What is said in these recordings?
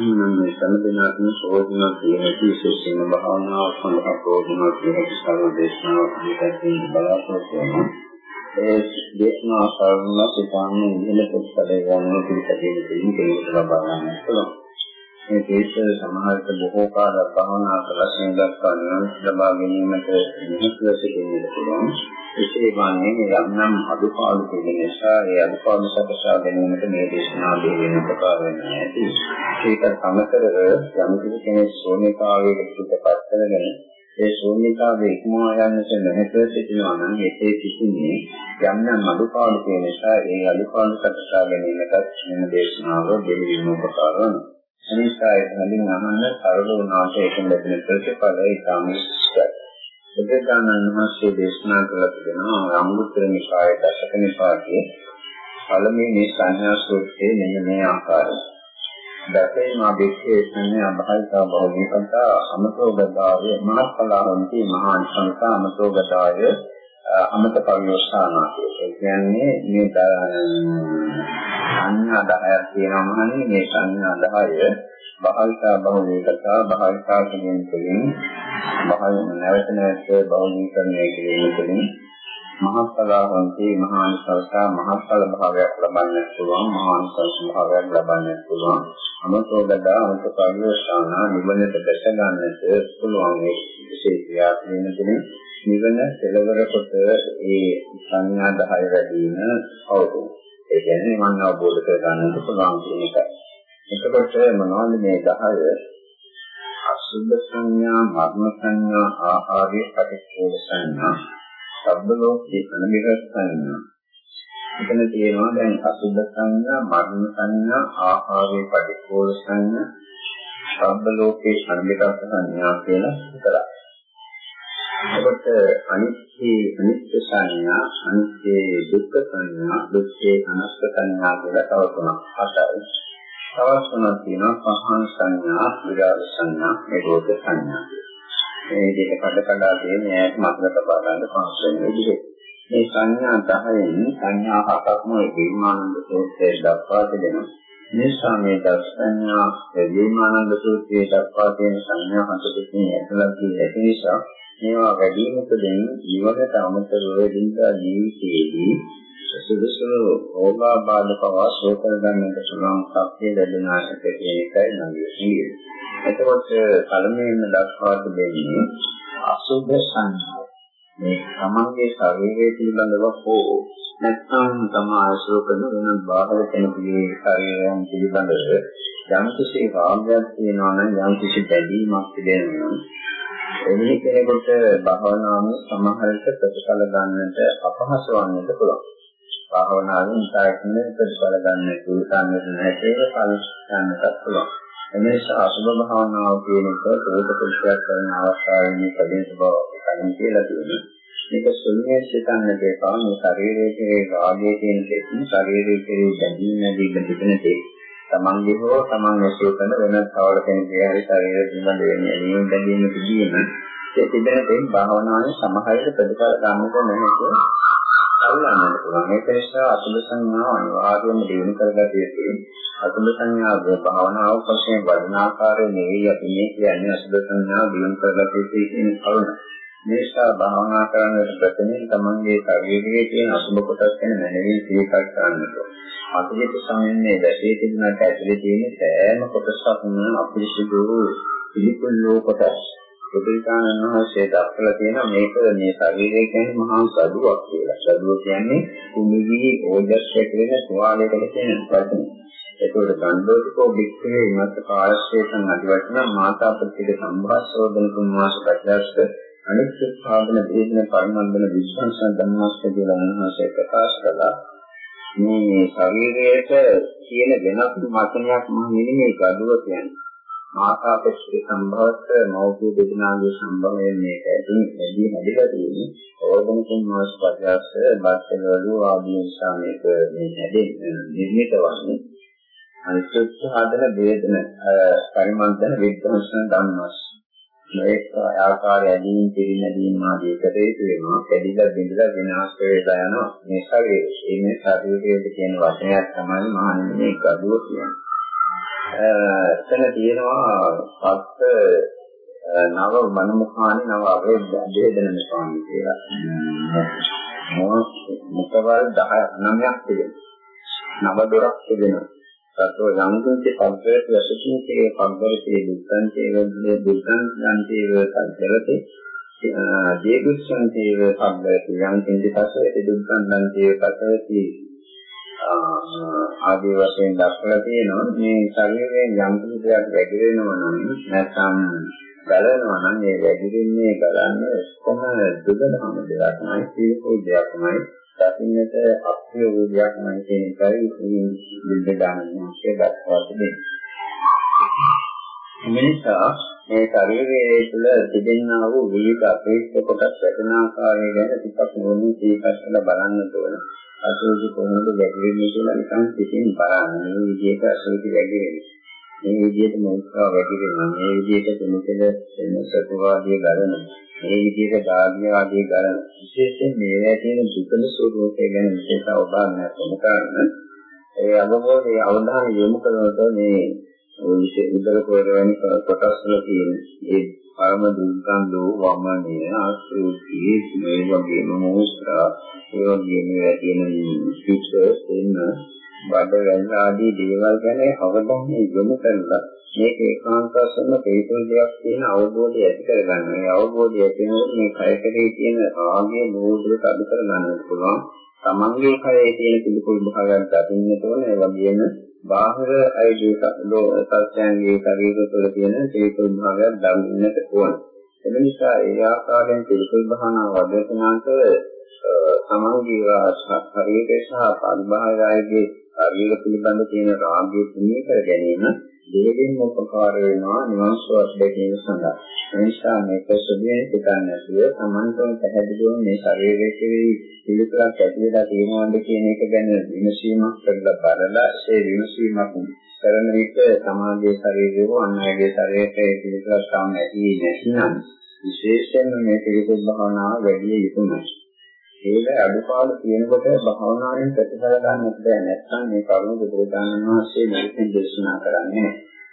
එහෙනම් මේ සම්බන්ධනාත්ම සෝධන කියන විශේෂයෙන්ම භාවනාව සඳහා ප්‍රෝධන කියන සාර දේශනාවක් දෙකකින් බලාපොරොත්තු වෙනවා. ඒ දේශනාව සාරණ සිතාන්නේ ඉහළ ප්‍රතිපදේ ගන්න පිළිපදේ දෙන්නේ කෙනෙකුට ලබා ගන්න පුළුවන්. මේ දේශ සමාජයට බොහෝ කාල භාවනා කරලා දක්වා නිවන් ලබා ගැනීමට නිහිතව සිටින්නට පුළුවන්. එසේ වන්නේ යම් නම් අදුපාඩු තියෙන නිසා ඒ අදුපාඩු සකසා ගැනීමට මේ දේශනාවේ වෙන ප්‍රකාර වෙන්නේ නැති. ඒකට අමතරව යම් කෙනෙක් ශූන්‍යතාවයකට පිටපත් කරගෙන ඒ ශූන්‍යතාවයේ ඉක්මවා යන්නට නැහැතව සිටිනවා නම් ඒකේ සිටින්නේ යම් නම් අදුපාඩු තියෙන නිසා ඒ අදුපාඩු සකසා ගැනීමට මේ දේශනාව දෙවියන් උපකාර වෙනවා. අනිසා ඒ හඳින් අහන්න සරල වුණාට ඒක ලැබෙන ප්‍රතිඵලය ඉතාම ඉස්සයි. බුදුදානන් වහන්සේ දේශනා කළ තිබෙනවා අංගුත්තර නිකායේ දශක නිපාතයේ පළමුවෙනි සංඥා සූත්‍රයේ මෙන්න මේ ආකාරය. දසේ මා දෙක්ඛේ සංඥා භාවිතා බෞද්ධිකතා අමතෝ ගදාවේ මහත්ඵලවන්ති මහාන් සංසා අමතෝ ගදාය අමත පරිවර්ෂානාති. ඒ කියන්නේ මේ සංඥා 10ක් තියෙනවා මහන්නේ මේ සංඥා 10 භාවිතා බහුලීකතා භාවිතා කියන තුලින් භාව නැවත නැවත බහුලීකරණය කිරීම තුළින් මහත්ඵලවන්තේ මහානිසල්සා මහත්ඵල භාවයක් ලබන්නට පුළුවන් මහානිසල්ස භාවයක් ලබන්නට පුළුවන්. අමතෝදදා අමත පරිවර්ෂානා නිවනට දැක ගන්නට පුළුවන් මේ විශේෂ ක්‍රියාත්මක තුළින් නිවන කෙලවර කොට ඒ සංඥා 10 වැඩි වෙන අවුරුදු. ඒ කියන්නේ මම අවබෝධ කර ගන්නට පුළුවන් කියන එකයි. එතකොට මොනවද මේ 10 අසුද්ධ සංඥා, මරණ සංඥා, ආහාරයේ පටිච්චෝල සංඥා, සබ්බලෝකේ අනිමිත සංඥා. එතන තියෙනවා දැන් අසුද්ධ සංඥා, මරණ සංඥා, ආහාරයේ පටිච්චෝල සංඥා, සබ්බලෝකේ අනිමිත සංඥා කියලා විතරයි. එතකොට අනිත්‍ය අනිත්‍ය සංඥා අනිත්‍ය දුක්ඛ සංඥා දුක්ඛේ අනාත්ම සංඥා කියලා තව තුනක් හතරයි. තවත් තුනක් තියෙනවා පහන් සංඥා විරාග සංඥා නිරෝධ සංඥා. මේ දෙක කඩ කඩා දෙන ඈත් මතක තබා ගන්න පහසු වෙන විදිහට. මේ සංඥා 10න් සංඥා හතක්ම විමානන්ද සූත්‍රයේ දක්වා තිබෙනවා. මේ සාමයේ දර්ශනඥා විමානන්ද සූත්‍රයේ දක්වා තියෙන සංඥා හතකින් ඇතුළත් වී නිසා මේවා වැඩිමකදෙන් ජීවිතයට අමතරව දිනදා ජීවිතයේදී සුදුසු ඕලාබාධ පවා සෝකර ගන්නට පුළුවන් ශක්තිය ලැබෙනාට කියන එකයි නගේ කියන්නේ. එතකොට පළමුවෙන්ම දක්වා තිබෙන්නේ අසුභ සංඥා. මේ තමන්ගේ ශරීරය පිළිබඳව හෝ නැත්නම් තම ආශ්‍රව කරන වෙන බාහිර කෙනෙකුගේ ශරීරයන් පිළිබඳව යම් කිසි රාගයක් තියෙනවා නම් යම් කිසි බැඳීමක් තිබෙනවා නම් එනිහි කෙනෙකුට භාවනාවෙන් සමහරට ප්‍රතිඵල ගන්නට අපහසු වන්නට පුළුවන්. භාවනාවෙන් ඉතාලකින් ප්‍රතිඵල ගන්න පුළුවන් නැති ඒක කල්පන්නට පුළුවන්. එනිසා අසුභ භාවනාව කියන එක ඒක ප්‍රතික්‍රියා කරන අවස්ථාවේදී කලින් බව කලින් කියලා තියෙනවා. මේක සුන්නිය සිතන්නට එපා මේ ශරීරයේ කෙරේ රාගයේ කියන දෙකින් ශරීරයේ කෙරේ බැඳීම නැති දෙකන දෙක. තමන්ගේ හෝ තමන් ඇසුරු කරන වෙන කවර කෙනෙකුගේ හරි ශරීර පිළිබඳ වෙන්නේ නියම බැඳීම තිබීම ඒ තිබෙන දෙයින් භාවනාවේ සමහරට ප්‍රතිඵල ගන්නට නැහැ අල්ලන්නට පුළුවන්. ඒක නිසා අසුබ සංඥාව අනිවාර්යයෙන්ම දිනු කරගත යුතුයි. අසුබ සංඥාව භාවනාව වශයෙන් වඩන ආකාරය නෙවෙයි අපි මේ කියන්නේ අසුබ සංඥාව දිනු කරගත යුතුයි කියන කරුණ. මේසා භාවනා කරන්නට ප්‍රථමයෙන් තමන්ගේ ශරීරයේ තියෙන අසුබ කොටස් ගැන මනමින් සිහිපත් කරන්නට. අතිවිත සමන්නේ දැසේ තිබුණාට ඇතුලේ තියෙන සෑම කොටසක්ම අපිරිසිදු පිළිකුල් කොටස්. බුදුරජාණන් වහන්සේ දක්වලා තියෙන මේක මේ ශරීරය කියන්නේ මහා සදුවක් කියලා. සදුව කියන්නේ කුමිවි ඕජස් ඇතුලේ තුවාලයකට තියෙන වචන. ඒකෝට ගණ්ඩෝතිකෝ වික්‍රේ මත කාලශේෂන් අධිවචන මාතා ප්‍රතිද සම්භාෂෝදන කුමාස පත්‍යස්ත අනිත්‍ය සාධන වේදන පරිමන්දන විශ්වාසන ධර්මස්ක කියලා අනුහසේ ප්‍රකාශ කළා. මේ ශරීරයට තියෙන වෙනස් වචනයක් මම නෙමෙයි ගඩුව කියන්නේ. මාතා පිටේ සම්භවස්ත මෞඛ්‍ය දෙදනාගේ සම්භවයෙන් මේක ඇතුළේ වැඩි හැදලා තියෙන්නේ. ඕර්ගනිකුන් මාස් පදයස් බක්ටීරියවල ආදී නිසා මේක මේ හැදෙන්නේ නිර්මිත වන්නේ. අනිත්‍ය සාධන වේදන පරිමන්දන විද්‍යාංශන ධර්මස් මේක ආකාරය ඇදීම් පිළිනැදීම් ආදී එකට හේතු වෙනවා. කැඩිලා බිඳලා විනාශ වෙලා යනවා. මේ ශරීරය. මේ ශරීරයේ තියෙන වචනයක් තමයි මහන්නේ මේ ගඩුව කියන්නේ. එතන තියෙනවා සත්‍ය නව මනමුඛානි නව අවේදන ස්වාමී කියලා. මොකවල් 10 9ක් තිබෙනවා. නව දොරක් තිබෙනවා. සතෝ යම්කින්ච පබ්බේත වසතියේ පබ්බේතේ දුක්ඛං චේවද්දේ දුක්ඛං යන්තේව සංජරති දේදුස්සං චේව පබ්බේත යම්කින්ච පසේති දුක්ඛං යන්තේව පසේති ආදී වශයෙන් දක්වලා තියෙනවා. මේ ශරීරයෙන් යම් කිසි දෙයක් වැగిරෙනවා නම් නැත්නම් බලනවා නම් ඒ වැగిරෙන්නේ බලන්නේ කොහොම දුබලම දෙයක් නයි සීකෝ දෙයක් නයි දකින්නට අප්‍රිය වූ දෙයක් නයි කියන එකයි මේ බුද්ධ ඥානයේ දක්වා තිබෙන්නේ. එනිසා මේ ශරීරයේ තුළ තිබෙනා වූ විවිධ අපේක්ෂ කොටස් වැටෙන ආකාරය ගැන ටිකක් මොනින් සීකස්සලා බලන්න ඕන. අසෝචි කොහොමද වැగిරෙන්නේ කියලා නිකන් පිටින් බලන්න. මේ විදිහට අසෝචි වැగిරෙන්නේ. මේ විදිහට මොනිකා වැగిරෙනවා. මේ විදිහට කෙනෙකුට එන සතුවාදී ගලන. මේ විදිහට ධාර්මිය ආදී ගලන. විශේෂයෙන් මේවා තියෙන දුකල ස්වરૂපය ගැන විශේෂ අවබෝධයක් වුණ කාරණ ඒ අවබෝධයේ අවධානය යොමු කරනකොට මේ විශේෂ උදල කොරවැනි කොටස් වල තියෙන ඒ පරම දුර්ගන්ධෝ වමනය ආශ්‍රෝතියේ මේ වගේම මොහොස්ත්‍රා ඒ වගේම තියෙන පිටස් එන්න බඩ වැල් ආදී දේවල් ගැන අවධානය යොමු කරලා මේක ඒකාන්ත වශයෙන්ම පිළිතුරු දෙයක් තියෙන අවබෝධය ඇති කරගන්න. මේ අවබෝධය ඇතිවෙනකොට මේ කයකදී තියෙන ආගේ නෝඩුවට අඩු කරගන්න පුළුවන්. තමන්ගේ කයේ තියෙන පිළිකුල් භාවයක් දකින්නට ඕන. ඒ වගේම බාහිර අයගේ සත්‍යයන්ගේ ශරීර තුළ තියෙන පිළිකුල් භාවයක් දකින්නට ඕන. එම නිසා ඒ ආකාරයෙන් පිළිකුල් භාවනා වදේශනාන්ත තමන්ගේ ශරීරය සහ පරිබාහිරයේ ශරීර පිළිබඳ තියෙන රාගය තුනී කර ගැනීම දෙයෙන් උපකාර වෙනවා නිවන් සුවත් දෙකීම සඳහා. ඒ නිසා මේක සුදුනේ පිටන්නේ නැතුව තමන්ටම පැහැදිලිව මේ ශරීරයේ කෙරෙහි පිළිතුරක් ඇති වෙලා තියෙනවද කියන එක ගැන විමසීමක් කරලා බලලා ඒ විමසීමක් කරන විට සමාජයේ ශරීරය හෝ අන් අයගේ ශරීරයේ පිළිතුරක් තාම ඇති නැතිනම් විශේෂයෙන්ම මේ පිළිතුරු භාවනාව වැඩි යුතුමයි. ඒක අඩුපාඩු තියෙනකොට භාවනාවෙන් ප්‍රතිඵල ගන්නත් බෑ නැත්නම් මේ කරුණ බුදුරජාණන් වහන්සේ මෙතෙන් දේශනා කරන්නේ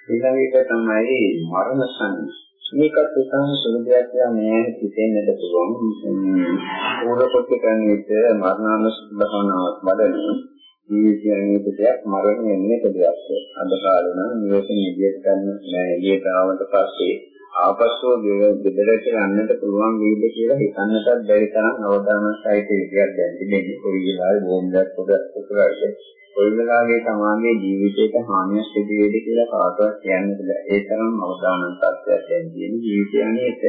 ඊළඟට තමයි මරණ සංඥා. මේකත් එකම සුළු දෙයක් කියලා මේ හිතෙන්නද පුළුවන්. පූර්ව කොට කරන විට මරණානුස්සති භාවනාවක් වඩන ජීවිතයේ දෙයක් මරණය එන්නේ දෙයක්. අද කාලේ නම් මේකෙන් ඉදිරියට ගන්න නෑ. එළියට ආවට පස්සේ ආපස්සෝ ගෙදරට යන්නට පුළුවන් වේද කියලා හිතන්නටත් බැරි තරම් අවදානසයිත විදියක් දැන් තිබෙන්නේ. කොයි වෙලාවෙ බෝම්බයක් පොඩ උතුරයි කොයි වෙලාවෙ තමාගේ ජීවිතයට හානියක් සිදු වේද කියලා කාටවත් කියන්නට බැහැ ඒ තරම් අවදානන් තත්ත්වයක් දැන් තියෙන ජීවිතය අනේත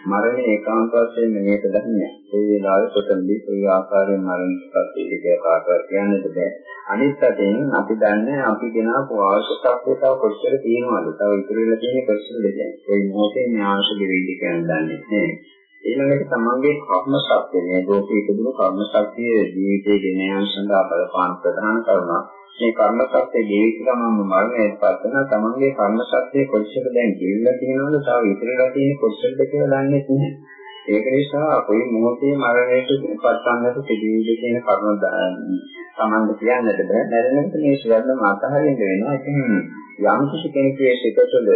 මරණය ඒකාන්ත වශයෙන් මේක දන්නේ ඒ වෙලාවේ කොතනදී කොයි ආකාරයෙන් මරණයටපත් වෙයිද කියලා කාටවත් කියන්නට බෑ. අනිත් අතින් අපි දන්නේ අපි ගෙනාවු ආශිර්වාදයක් තව කොච්චර තියෙනවද? තව ඉතුරු වෙලා තියෙන කොච්චරද කියන්නේ කොයි මොහොතේ මේ ආශිර්වාද වෙයිද කියන දන්නේ නැහැ. ඊළඟට තමන්ගේ කර්ම ශක්තිය මේ ලෝකයේ තිබුණු කර්ම ශක්තිය ජීවිතේ ගෙන යාම සඳහා බලපාන ප්‍රධාන කරුණක් මේ කර්ම ශක්තිය ජීවිත ගමන්ම මරණයට පත් වෙන තමන්ගේ කර්ම ශක්තිය කොච්චර දැන් ජීවිලා තියෙනවද තව ඉතිරිලා තියෙන කොච්චරද කියලා දන්නේ නැහැ. ඒක නිසා කොයි මොහොතේ මරණයට පත්වන්නට සිදුවීද කියන කරුණ තමන්ට කියන්නට බෑ. මරණයට මේ සියල්ලම අතහරින්න වෙනවා. ඉතින් යම් කිසි කෙනෙකුගේ සිත තුළ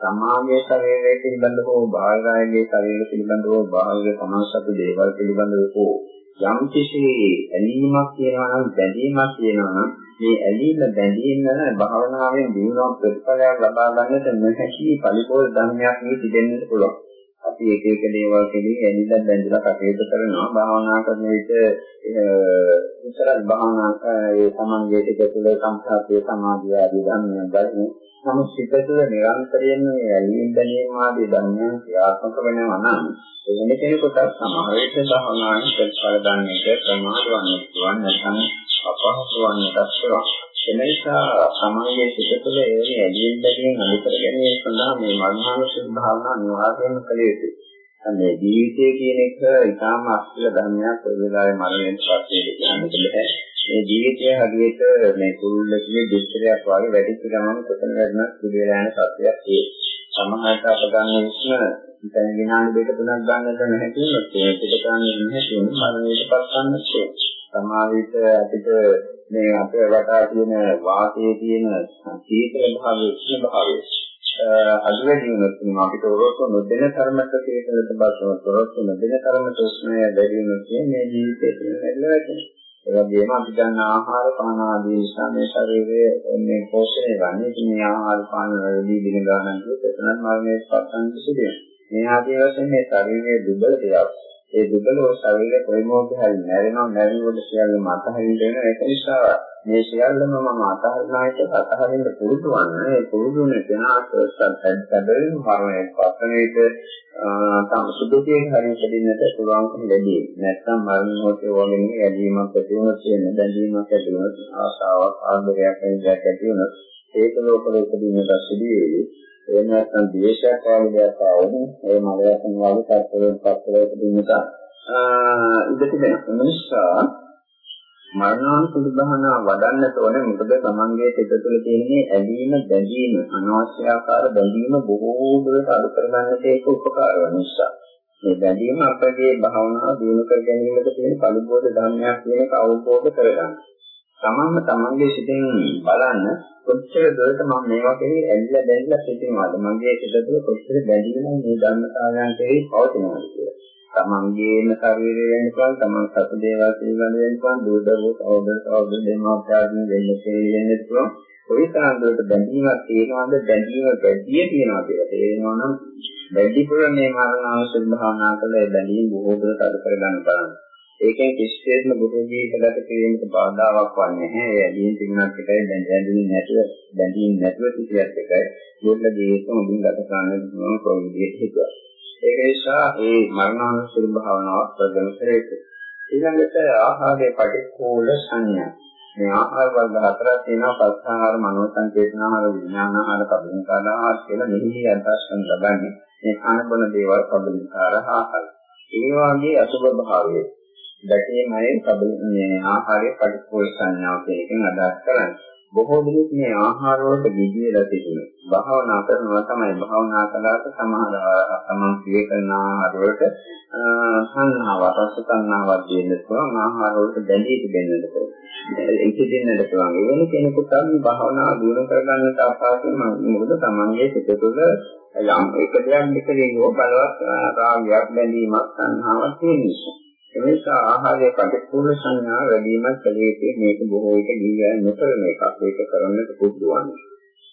සමාගයේ ශරීරය පිළිබඳව හෝ බාහිරයේ ශරීරය පිළිබඳව හෝ බාහිර සමාසත් දේවල් පිළිබඳව හෝ යම් කිසි ඇලීමක් කියනවා නම් බැඳීමක් කියනවා නම් මේ ඇලීම බැඳීම භාවනාවෙන් දිනුවක් ප්‍රතිඵලයක් ලබා ගන්නට නොහැකි පරිපෝෂ ධර්මයක් මේ තිබෙන්නට පුළුවන්. අපි එක එක දේවල් කෙරෙහි ඇලිලා බැඳලා කටයුතු කරනවා භාවනා කරන විට ඉතරක් භාවනා ඒ සමන්ගේ ටික තුළ සංස්කාරයේ සමාධිය ආදී ධර්මයන් ගන්න. නමුත් සිත තුළ නිරන්තරයෙන් මේ ඇලීම් බැඳීම් ආදී ධර්මයන් ක්‍රියාත්මක වෙනවා නම් එවැනි කෙනෙකුට සමහර විට භාවනාවේ ප්‍රතිඵල ගන්න එක ප්‍රමාද වන්න පුළුවන් නැත්නම් අපහසු වන්නට පුළුවන්. එනිසා සමාජයේ සිට තුළ එවැනි ඇලීම් බැඳීම් අඩු කර ගැනීම සඳහා මේ මනෝමනසික භාවනා අනිවාර්යයෙන්ම කළ යුතුයි. මේ ජීවිතය කියන එක ඉතාම අස්තිල ධර්මයක් ඔය වෙලාවේ මරණයෙන් පස්සේ කියන්නත් බෑ. මේ ජීවිතය හරියට මේ කුරුල්ලකගේ දුස්තරයක් වගේ වැඩිච්ච ගමන් කොතන වැඩනක් පිළි වෙලා යන සත්‍යයක් ඒ. සමහරට අප ගන්න ඉස්සන ඉතින් විනාඩි දෙක තුනක් ගන්නට නැහැ කියනොත් ඒක පිට කරන්නේ නැහැ කියන මරණයට පත් වන්නත් සමාවිත අපිට මේ අපේ වටා තියෙන වාතයේ තියෙන සීතල භාවය උෂ්ණ භාවය අඩු වැඩි වුණොත් අපිට ඔරොත්තු නොදෙන තරමට සීතලට බසව ඔරොත්තු නොදෙන තරමට උෂ්ණය වැඩි වුණොත් මේ ජීවිතේ තියෙන ලැබෙන්නේ ඒ වගේම අපි ගන්න ආහාර පාන ආදී නිසා මේ ශරීරයේ මේ පෝෂණය ගන්න. ඉතින් මේ ආහාර පාන වලදී දින ගන්න කිව්වොත් එතනත් මරණය පස්සන් සිදුවෙනවා. මේ ආදී වශයෙන් මේ ශරීරයේ දුබල දෙයක්. ඒ දුබල ශරීරය කොයි මොහොතේ හරි නැරෙනවා නැරෙනකොට සියල්ලම අතහරින්න වෙන ඒක නිසා මේ සියල්ලම මම අතහරිනායිට අතහරින්න පුරුදු වන්න ඒ පුරුදු වෙන කෙනාට සැබවින් මරණය පස්සන විට තම සුදුකේ හරියට දෙන්නට පුළුවන්කම ලැබේ. නැත්නම් මරණ මොහොතේ වගේ ඇදීමක් ඇති වුණොත් කියන බැඳීමක් ඇති වුණොත් ආසාවක් ආදරයක් ඇති වුණොත් ඒක ලෝකවල උපදින්නට සිදු වෙයි. එහෙම නැත්නම් ද්වේෂයක් වගේ දෙයක් ආවොත් ඒ මලයන් වගේ තත්ත්වයන් පස්සලට දෙන්නට ඉඩ තිබෙනවා. නිසා මරණාන්තික භාවනා වඩන්නට ඕනේ මොකද තමන්ගේ සිත තුළ තියෙන ඇලීම බැඳීම අනවශ්‍ය ආකාර බැඳීම බොහෝ දුරට අඩු කරගන්නට ඒක උපකාර වෙන නිසා මේ බැඳීම අපගේ භාවනාව දිනු කර ගැනීමට තියෙන පරිබෝධ ධර්මයක් කියන එක අවබෝධ කරගන්න. තමන්ම තමන්ගේ සිතෙන් බලන්න කොච්චර දුරට මම මේවා කෙරෙහි ඇලිලා බැඳලා සිටිනවද මගේ සිත තුළ කොච්චර බැඳීම මේ ධර්මතාවයන් කෙරෙහි පවතිනවද කියලා. තමන්ගේම ශරීරය වෙන පුළුවන් තමන් සතු දේවල් පිළිබඳ වෙන පුළුවන් දුර්දවෝ අවබෝධ අවබෝධ දෙමාපියන් වෙන්න තේරෙන්න පුළුවන් කොයි තරම් දුරට බැඳීමක් තියෙනවද බැඳීම වැඩි තියෙනවා කියලා තේරෙනවා නම් වැඩිපුර මේ මරණාවසල් භාවනා කළ බැඳීම් බොහෝ දුරට අඩු කර ගන්න බලන්න. ඒකෙන් කිසිසේත්ම බුදු ජීවිතගත කිරීමට බාධාවක් වන්නේ නැහැ. ඒ ඇදීන් තිබුණත් එකයි බැඳෙන්නේ නැතුව බැඳීම් නැතුව සිටියත් එකයි. මුල්ල ජීවිතම මුලින් ගත කරන්න පුළුවන් කොයි විදිහට හිතුවා. ඒක නිසා මේ මරණානුස්සති භාවනාව ප්‍රගම කරේක. ඊළඟට ආහාරයේ පටික්කුල සංඥා. මේ ආහාර වර්ග හතරක් තියෙනවා පස්හාහාර, මනෝ සංකේතනාහාර, විඥානාහාර, කබලින්කාරාහාර කියලා මෙහි අදහස් කරන ලබන්නේ. මේ කන බොන දේවල් කබලින්කාර ආහාර. ඒ වගේ අසුභ භාවයේ දැකීමයි කබල මේ ආහාරයේ පටික්කුල සංඥාව කියන එකෙන් අදහස් කරන්නේ. බොහෝ දෙනෙක් මේ ආහාර වලට ගිජියලා තිබුණා. භාවනා කරනවා තමයි භාවනා කළාට සමහර තමන් ප්‍රිය කරන ආහාර වලට සංහාව රස සංහාවක් දෙන්න පුළුවන් ආහාර වලට බැඳී තිබෙන්නට පුළුවන්. ඒක දෙන්නට පුළුවන්. ඒ වෙන කෙනෙකුට අපි භාවනා දිනු කරගන්නට අපහසුයි මොකද තමන්ගේ සිත තුළ යම් එක දෙයක් එක දෙකෝ බලවත් රාගයක් බැඳීමක් සංහාවක් තියෙන නිසා. එනිසා ආහාරයේ පටිච්චසමුප්පාද සංඥා වැඩිමත් කලේකේ මේක බොහෝ විට ජීවය නොකරන එකක්. ඒක කරන්නට පුදුවන්නේ.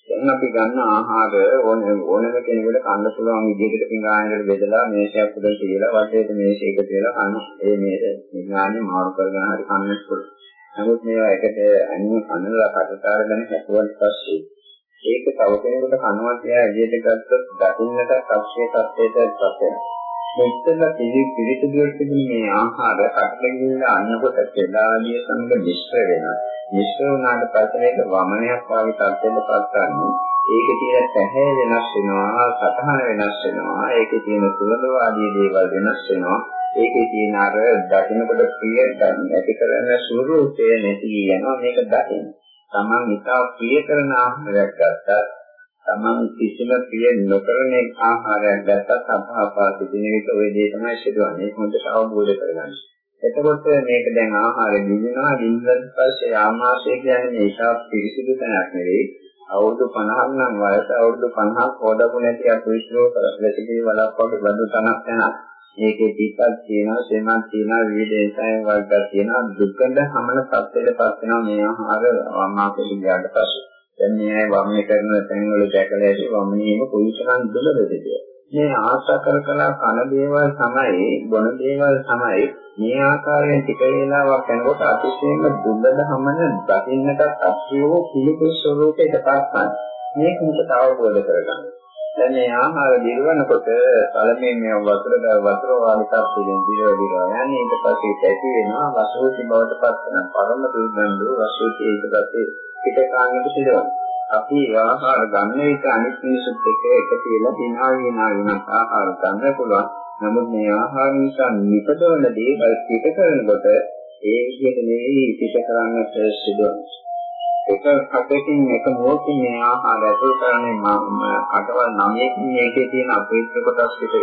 දැන් අපි ගන්න ආහාර ඕන ඕනම කෙනෙකුට කන්න පුළුවන් විදිහකට පිඟානකට බෙදලා මේෂයක් උඩ තියලා වටේට මේෂයක තියලා කන්න ඒ මේ පිඟානේ මාරු කරගෙන හරි කන්නත් පුළුවන්. නමුත් මේවා එකට අනිව කනලා කටට අරගෙන හැපුවට පස්සේ ඒක තව කෙනෙකුට කනවත් එයා එළියට ගත්තොත් දකින්නට අක්ෂය තත්ත්වයට පත් වෙනවා. මෙතන පිළි පිළිතුරුවට තිබුණ මේ ආහාර කටලගින්න අන්නකොට පෙළාදිය සමග මිශ්‍ර වෙනවා. මිශ්‍ර වුණාට පස්සේ ඒක වමනයක් වගේ තත්ත්වෙට පත් කරන්නේ. ඒකේ තියෙන පැහැ වෙනස් වෙනවා, සතහන වෙනස් වෙනවා, ඒකේ තියෙන සුවඳ ආදී දේවල් වෙනස් වෙනවා. ඒකේ තියෙන අර දකින්නකොට ප්‍රිය ඇති කරන ස්වරූපය නැති යනවා මේක දකින්න. Taman ඉතා ප්‍රිය කරන ආහාරයක් ගත්තා තමන් කිසිම ප්‍රිය නොකරන ආහාරයක් ගත්තත් අපහපා සිටින විට ওই දේ තමයි සිදුවන්නේ. ඒක හොඳට අවබෝධ කරගන්න. එතකොට මේක දැන් ආහාර දිනනවා දිනනත් පස්සේ ආමාශය කියන්නේ මේක පිරිසිදු තැනක් නෙවෙයි. අවුරුදු 50ක් නම් වයස අවුරුදු 50ක් හොදපු නැති අපිරිසිදු වැසිකිලි වලක් වගේ බඳු තනක් තැනක්. මේකේ පිටක් තියෙනවා, සෙමක් තියෙනවා, විවිධ එන්සයිම් වර්ග තියෙනවා. දුක්ඛඳ හමන සත්‍යයට පස් වෙනවා මේ ආහාර ආමාශය ගියාට පස්සේ. දැන් මේ අය වම්නේ කරන තැන්වල දැකලා ඇති වම්නේම කොයිතරම් දුරදද මේ ආශා කර කර කන දේවල් තමයි බොන දේවල් තමයි මේ ආකාරයෙන් ටික වේලාවක් යනකොට අතිශයින්ම දුබල හමන දකින්නට අත්‍යවෝ පිළිකුල් ස්වરૂපයකට පත්වන මේක මුකට අවබෝධ කරගන්න. දැන් මේ ආහාර දිරවනකොට පළමුවෙන් මේ වතුර වතුර වාලිකක් පිළින් දිරව දිරව යන්නේ. ඊට පස්සේ පැටි වෙනවා වසෝති බවට පත් වෙන පරම දුර්ගන්ධ වසෝති ඊට පස්සේ පිටකාංගට සිදුවන. අපි ආහාර ගන්න විට අනිත් මිනිසුත් එක්ක එකතු වෙලා දිනා විනා වෙනස් ආහාර ගන්න පුළුවන්. නමුත් මේ ආහාර නිසා නිපදවන දේවල් පිට කරනකොට ඒ විදිහට නෙවෙයි පිට කරන්නට සිදුවන. එක කටකින් එක මොහොතින් මේ ආහාර ඇතුල් කරන්නේ අටවල් 9කින් මේකේ තියෙන අපේක්ෂ කොටස් පිට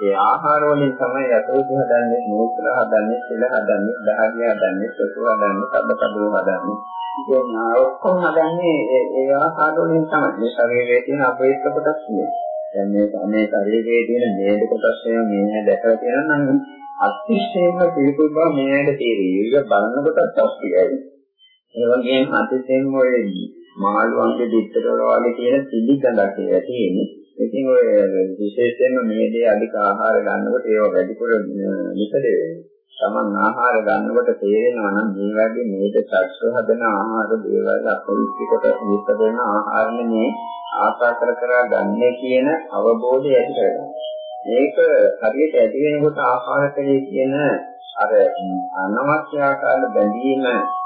ඒ ආහාර වලින් තමයි අතෝසි හදන්නේ, මූත්‍ර හදන්නේ, සිල හදන්නේ, දහඩිය හදන්නේ, සතු හදන්නේ, සබ්බකඩුව හදන්නේ. ඉතින් ඔක්කොම හදන්නේ ඒ ආහාර වලින් තමයි. මේ ශරීරයේ තියෙන අපේක්ෂ කොටස් නේ. දැන් මේ මේ ශරීරයේ තියෙන මේද කොටස් මේ දැකලා තියෙනවා නම් අතිශයින්ම පිළිකුල් බව මේකට තේරෙයි. ඒක බලනකොටත් අස්තියයි. ඒ වගේම අතිශයින්ම ඔය මාළුවන්ගේ දිත්තර වල වගේ තියෙන පිළිගඳක් ඒවා තියෙන්නේ. ඉතින් ඔය විශේෂයෙන්ම මේ දේ අධික ආහාර ගන්නකොට ඒව වැඩිපුර විසද තමන් ආහාර ගන්නකොට තේරෙනවා නම් මේ වගේ මේක සත්ව හදන ආහාර දේවල් අපරිච්ඡිකට විසදෙන ආහාරනේ මේ ආශා කර කර ගන්න කියන අවබෝධය ඇති කරගන්න. මේක හරියට ඇති වෙනකොට ආහාරකලේ කියන අර අනවශ්‍ය ආකාර බැඳීම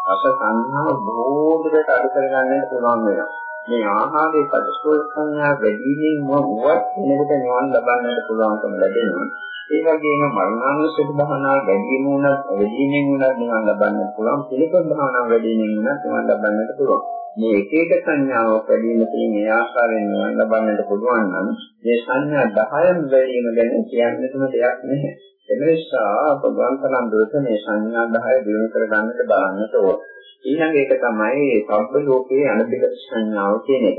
රස සංහාව බෝධකට අඩු කරගන්නට පුළුවන් වෙනවා. මේ ආහාරයේ පරිසෝල් සංඥා වැඩිමින් මොහොත් වෙනකොට නිවන් ලබන්නට පුළුවන්කම ලැබෙනවා. ඒ වගේම මරණානුස්සති භාවනා වැඩිම උනත් වැඩිමින් උනත් නිවන් ලබන්නට පුළුවන්. පිළිපද භාවනා වැඩිමින් උනත් නිවන් ලබන්නට පුළුවන්. මේ එක එක සංඥාවක් වැඩි වෙන තියෙන ඒ ආකාරයෙන් නිවන් ලබන්නට පුළුවන් නම් මේ සංඥා 10න් වැඩි වෙන ගැන කියන්නටම දෙයක් නැහැ. එම නිසා පුළුවන් තරම් දුරට මේ සංඥා 10 දිනු කර ගන්නට බලන්නට ඕන. ඊළඟ එක තමයි සබ්බ ලෝකයේ අනිත්‍ය සංඥාව කියන එක.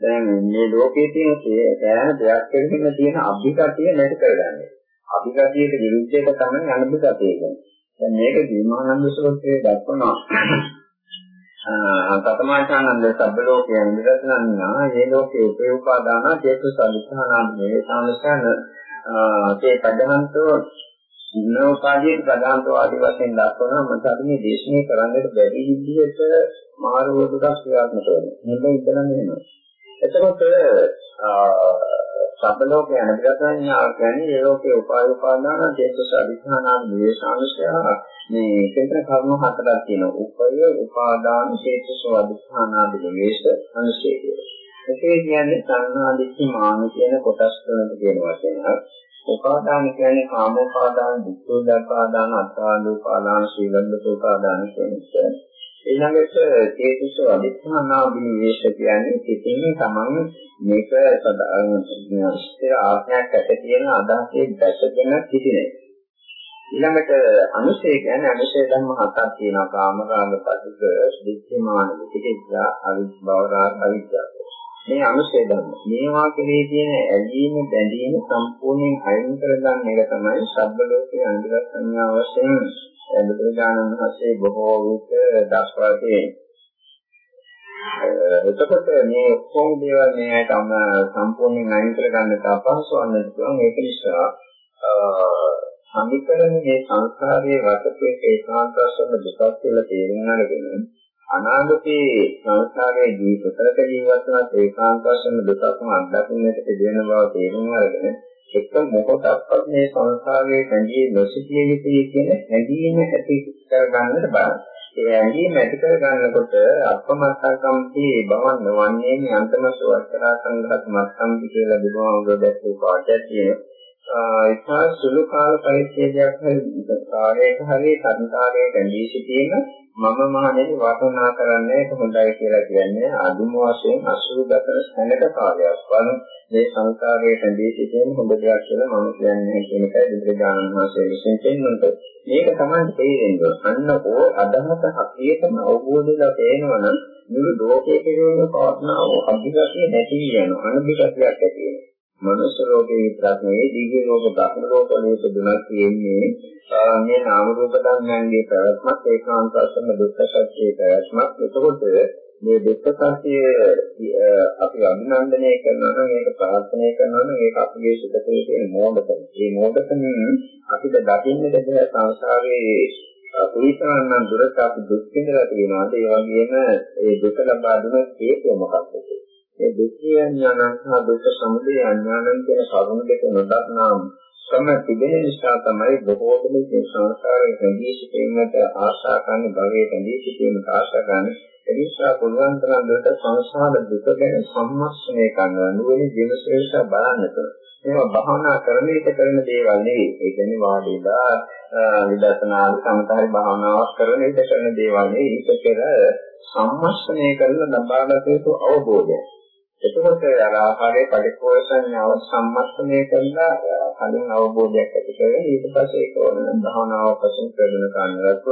දැන් මේ ලෝකයේ තියෙන සෑම දෙයක් කෙරෙහිම තියෙන අභිගතිය නැති කරගන්නේ. අභිගතියට විරුද්ධ එක තමයි අනිත්‍යය කියන්නේ. දැන් මේක දීමානන්ද සූත්‍රයේ දක්වනවා. තතමාචානන්ද සබ්බ ලෝකයේ නිරතනන්නා මේ ලෝකයේ උපේපාදාන චේතු සම්ප්‍රාණාන් මේ සාමසන ඒ පදහන්තෝ නෝපාදී ප්‍රධානතවාදී වශයෙන් දක්වනවා මට අද මේ දේශනේ කරන්නට බැරි විදිහට මාර්ගෝදුකක් ක්‍රියාත්මක වෙනවා. මේක ඉතලම වෙනවා. එතකොට සබ්බලෝකයේ අනිත්‍යඥාව කියන්නේ ඒ ලෝකයේ උපාය උපාදාන දේශස අධිෂ්ඨානාන නිවේශාංශය මේ කෙතර කර්ම හතරක් තියෙනවා. උපය උපාදාන දේශස අධිෂ්ඨානාදී නිවේශ අංශය කියලා. ඒකේ කියන්නේ සංනාදිච්ච මාන කියන කොටස් තුනකට කියන වචනයක්. උපාදාන කියන්නේ කාමෝපාදාන, දුක්ඛෝපාදාන, අත්තාලෝපාදාන, සීලබ්බතෝපාදාන කියන එක. ඊළඟට චේතස අධිෂ්ඨානාදී විශේෂ කියන්නේ සිතින් තමන් මේක ස්ථිර ආඥාවක් ඇට තියෙන අදහසේ දැසගෙන සිටින එක. ඊළඟට අනුශය කියන්නේ අනුශය ධර්ම හතක් තියෙනවා කාමරාග පටික දික්ඛමාන විචිකිච්ඡා අවිභව අවිද්‍යාව මේ අනුශය ධර්ම. මේවා කෙරේ තියෙන ඇලීම බැඳීම සම්පූර්ණයෙන් අයින් කරගන්න එක තමයි ශබ්ද ලෝකයේ අනිදස් සංඥා වශයෙන් බුදුරජාණන් වහන්සේ බොහෝ විට දක්වා තියෙනවා. එතකොට මේ කොම් දේවල් මේකම සම්පූර්ණයෙන් අයින් කරගන්න අපහසු වන්නත් පුළුවන් ඒක නිසා සම්පූර්ණ මේ සංස්කාරයේ රසකේ ඒකාන්ත වශයෙන් දුකක් කියලා තේරුම් අරගෙන අනාගතයේ සංසාරයේ ජීවිතයක ජීවත් වන ඒකාන්ත වශයෙන් දුකක්ම අත්දකින්නට සිදුවෙන බව තේරුම් අරගෙන එක මොහොතක්වත් මේ සංසාරයේ කැඳී නොසිටිය යුතුයි කියන හැඟීම ඇති කරගන්නට බලන්න. ඒ හැඟීම ඇති කරගන්නකොට අපමත්තකම්ති බවන්න වන්නේ අන්තම සුවස්තරා සංඝත් මස්සම්පි කියලා බුදුහාමුදුරුවෝ දැක්වූ පාඩයක් තියෙනවා. ඉතා සුළු කාල පරිච්ඡේදයක් හරි කාලයක හරි සංකාරයේ ගැලී සිටීම මම මහණෙනි වර්ණනා කරන්නේ ඒක හොඳයි කියලා කියන්නේ අදුම වශයෙන් 80 සැනක කාලයක් වන මේ සංකාරයේ ගැලී සිටීම හොඳ දෙයක් කියලා මම කියන්නේ කියන එකයි බුදුරජාණන් වහන්සේ විසින් කියන්නේ. මේක තමයි තේරෙන්නේ. අන්නකෝ අදහස හකේතම අවබෝධයලා තේනවා නම් මුළු ලෝකයේ කෙරෙන පවත්නා වූ අභිගතිය නැති වෙනවා. අනිත් පිටක් ඇති වෙනවා. මනුෂ්‍ය රෝගේ විතරක් නෙවෙයි දිව්‍ය රෝග බ්‍රහ්ම රෝග වලට දුනක් තියෙන්නේ මේ නාම රූප ධර්මයන්ගේ ප්‍රවත්මක් ඒකාන්ත වශයෙන් දුක්ඛ සත්‍යයේ ප්‍රවත්මක් එතකොට මේ දුක්ඛ සත්‍ය අපි අභිනන්දනය කරනවා නම් ඒක ප්‍රාර්ථනා කරනවා නම් ඒක අපගේ සිතේ තියෙන මෝඩකම. මේ මොහොතකින් අපිට දකින්නට බැහැ සංසාරයේ පුරිසාරණ දුරට අපි දුක් විඳලා තියෙනවා. ඒ වගේම ඒ දුක ලබා දුන හේතුව මොකක්ද? මේ දුක්ඛ අඥානං සහ දුක්ඛ සමුදය අඥානං කියන කරුණු දෙක නොදක්නාම සම තිබෙන නිසා තමයි බොහෝ දෙනෙක් සංසාරයෙන් රැඳී සිටීමට ආශා කරන භවයේ රැඳී සිටීමට ආශා කරන එනිසා පුළුවන් තරම් දුරට සංසාර දුක ගැන සම්මස්නය කරනවා. නුවණින් විමසලා බලන්නට මේවා භාවනා කරන එක කරන දේවල් නෙවෙයි. ඒ කියන්නේ වාඩිලා විදර්ශනා සමතයි භාවනාවක් කරන එක කරන දේවල් නෙවෙයි. ඒක පෙර සම්මස්නය කරලා ලබාගත යුතු අවබෝධය එතකොට අර ආහාරයේ පරිපෝෂ සංඥාව සම්මස්තනය කරලා කලින් අවබෝධයක් ඇති කරගෙන ඊට පස්සේ ඒක ඕන භාවනාව වශයෙන් ප්‍රගුණ කරන්නට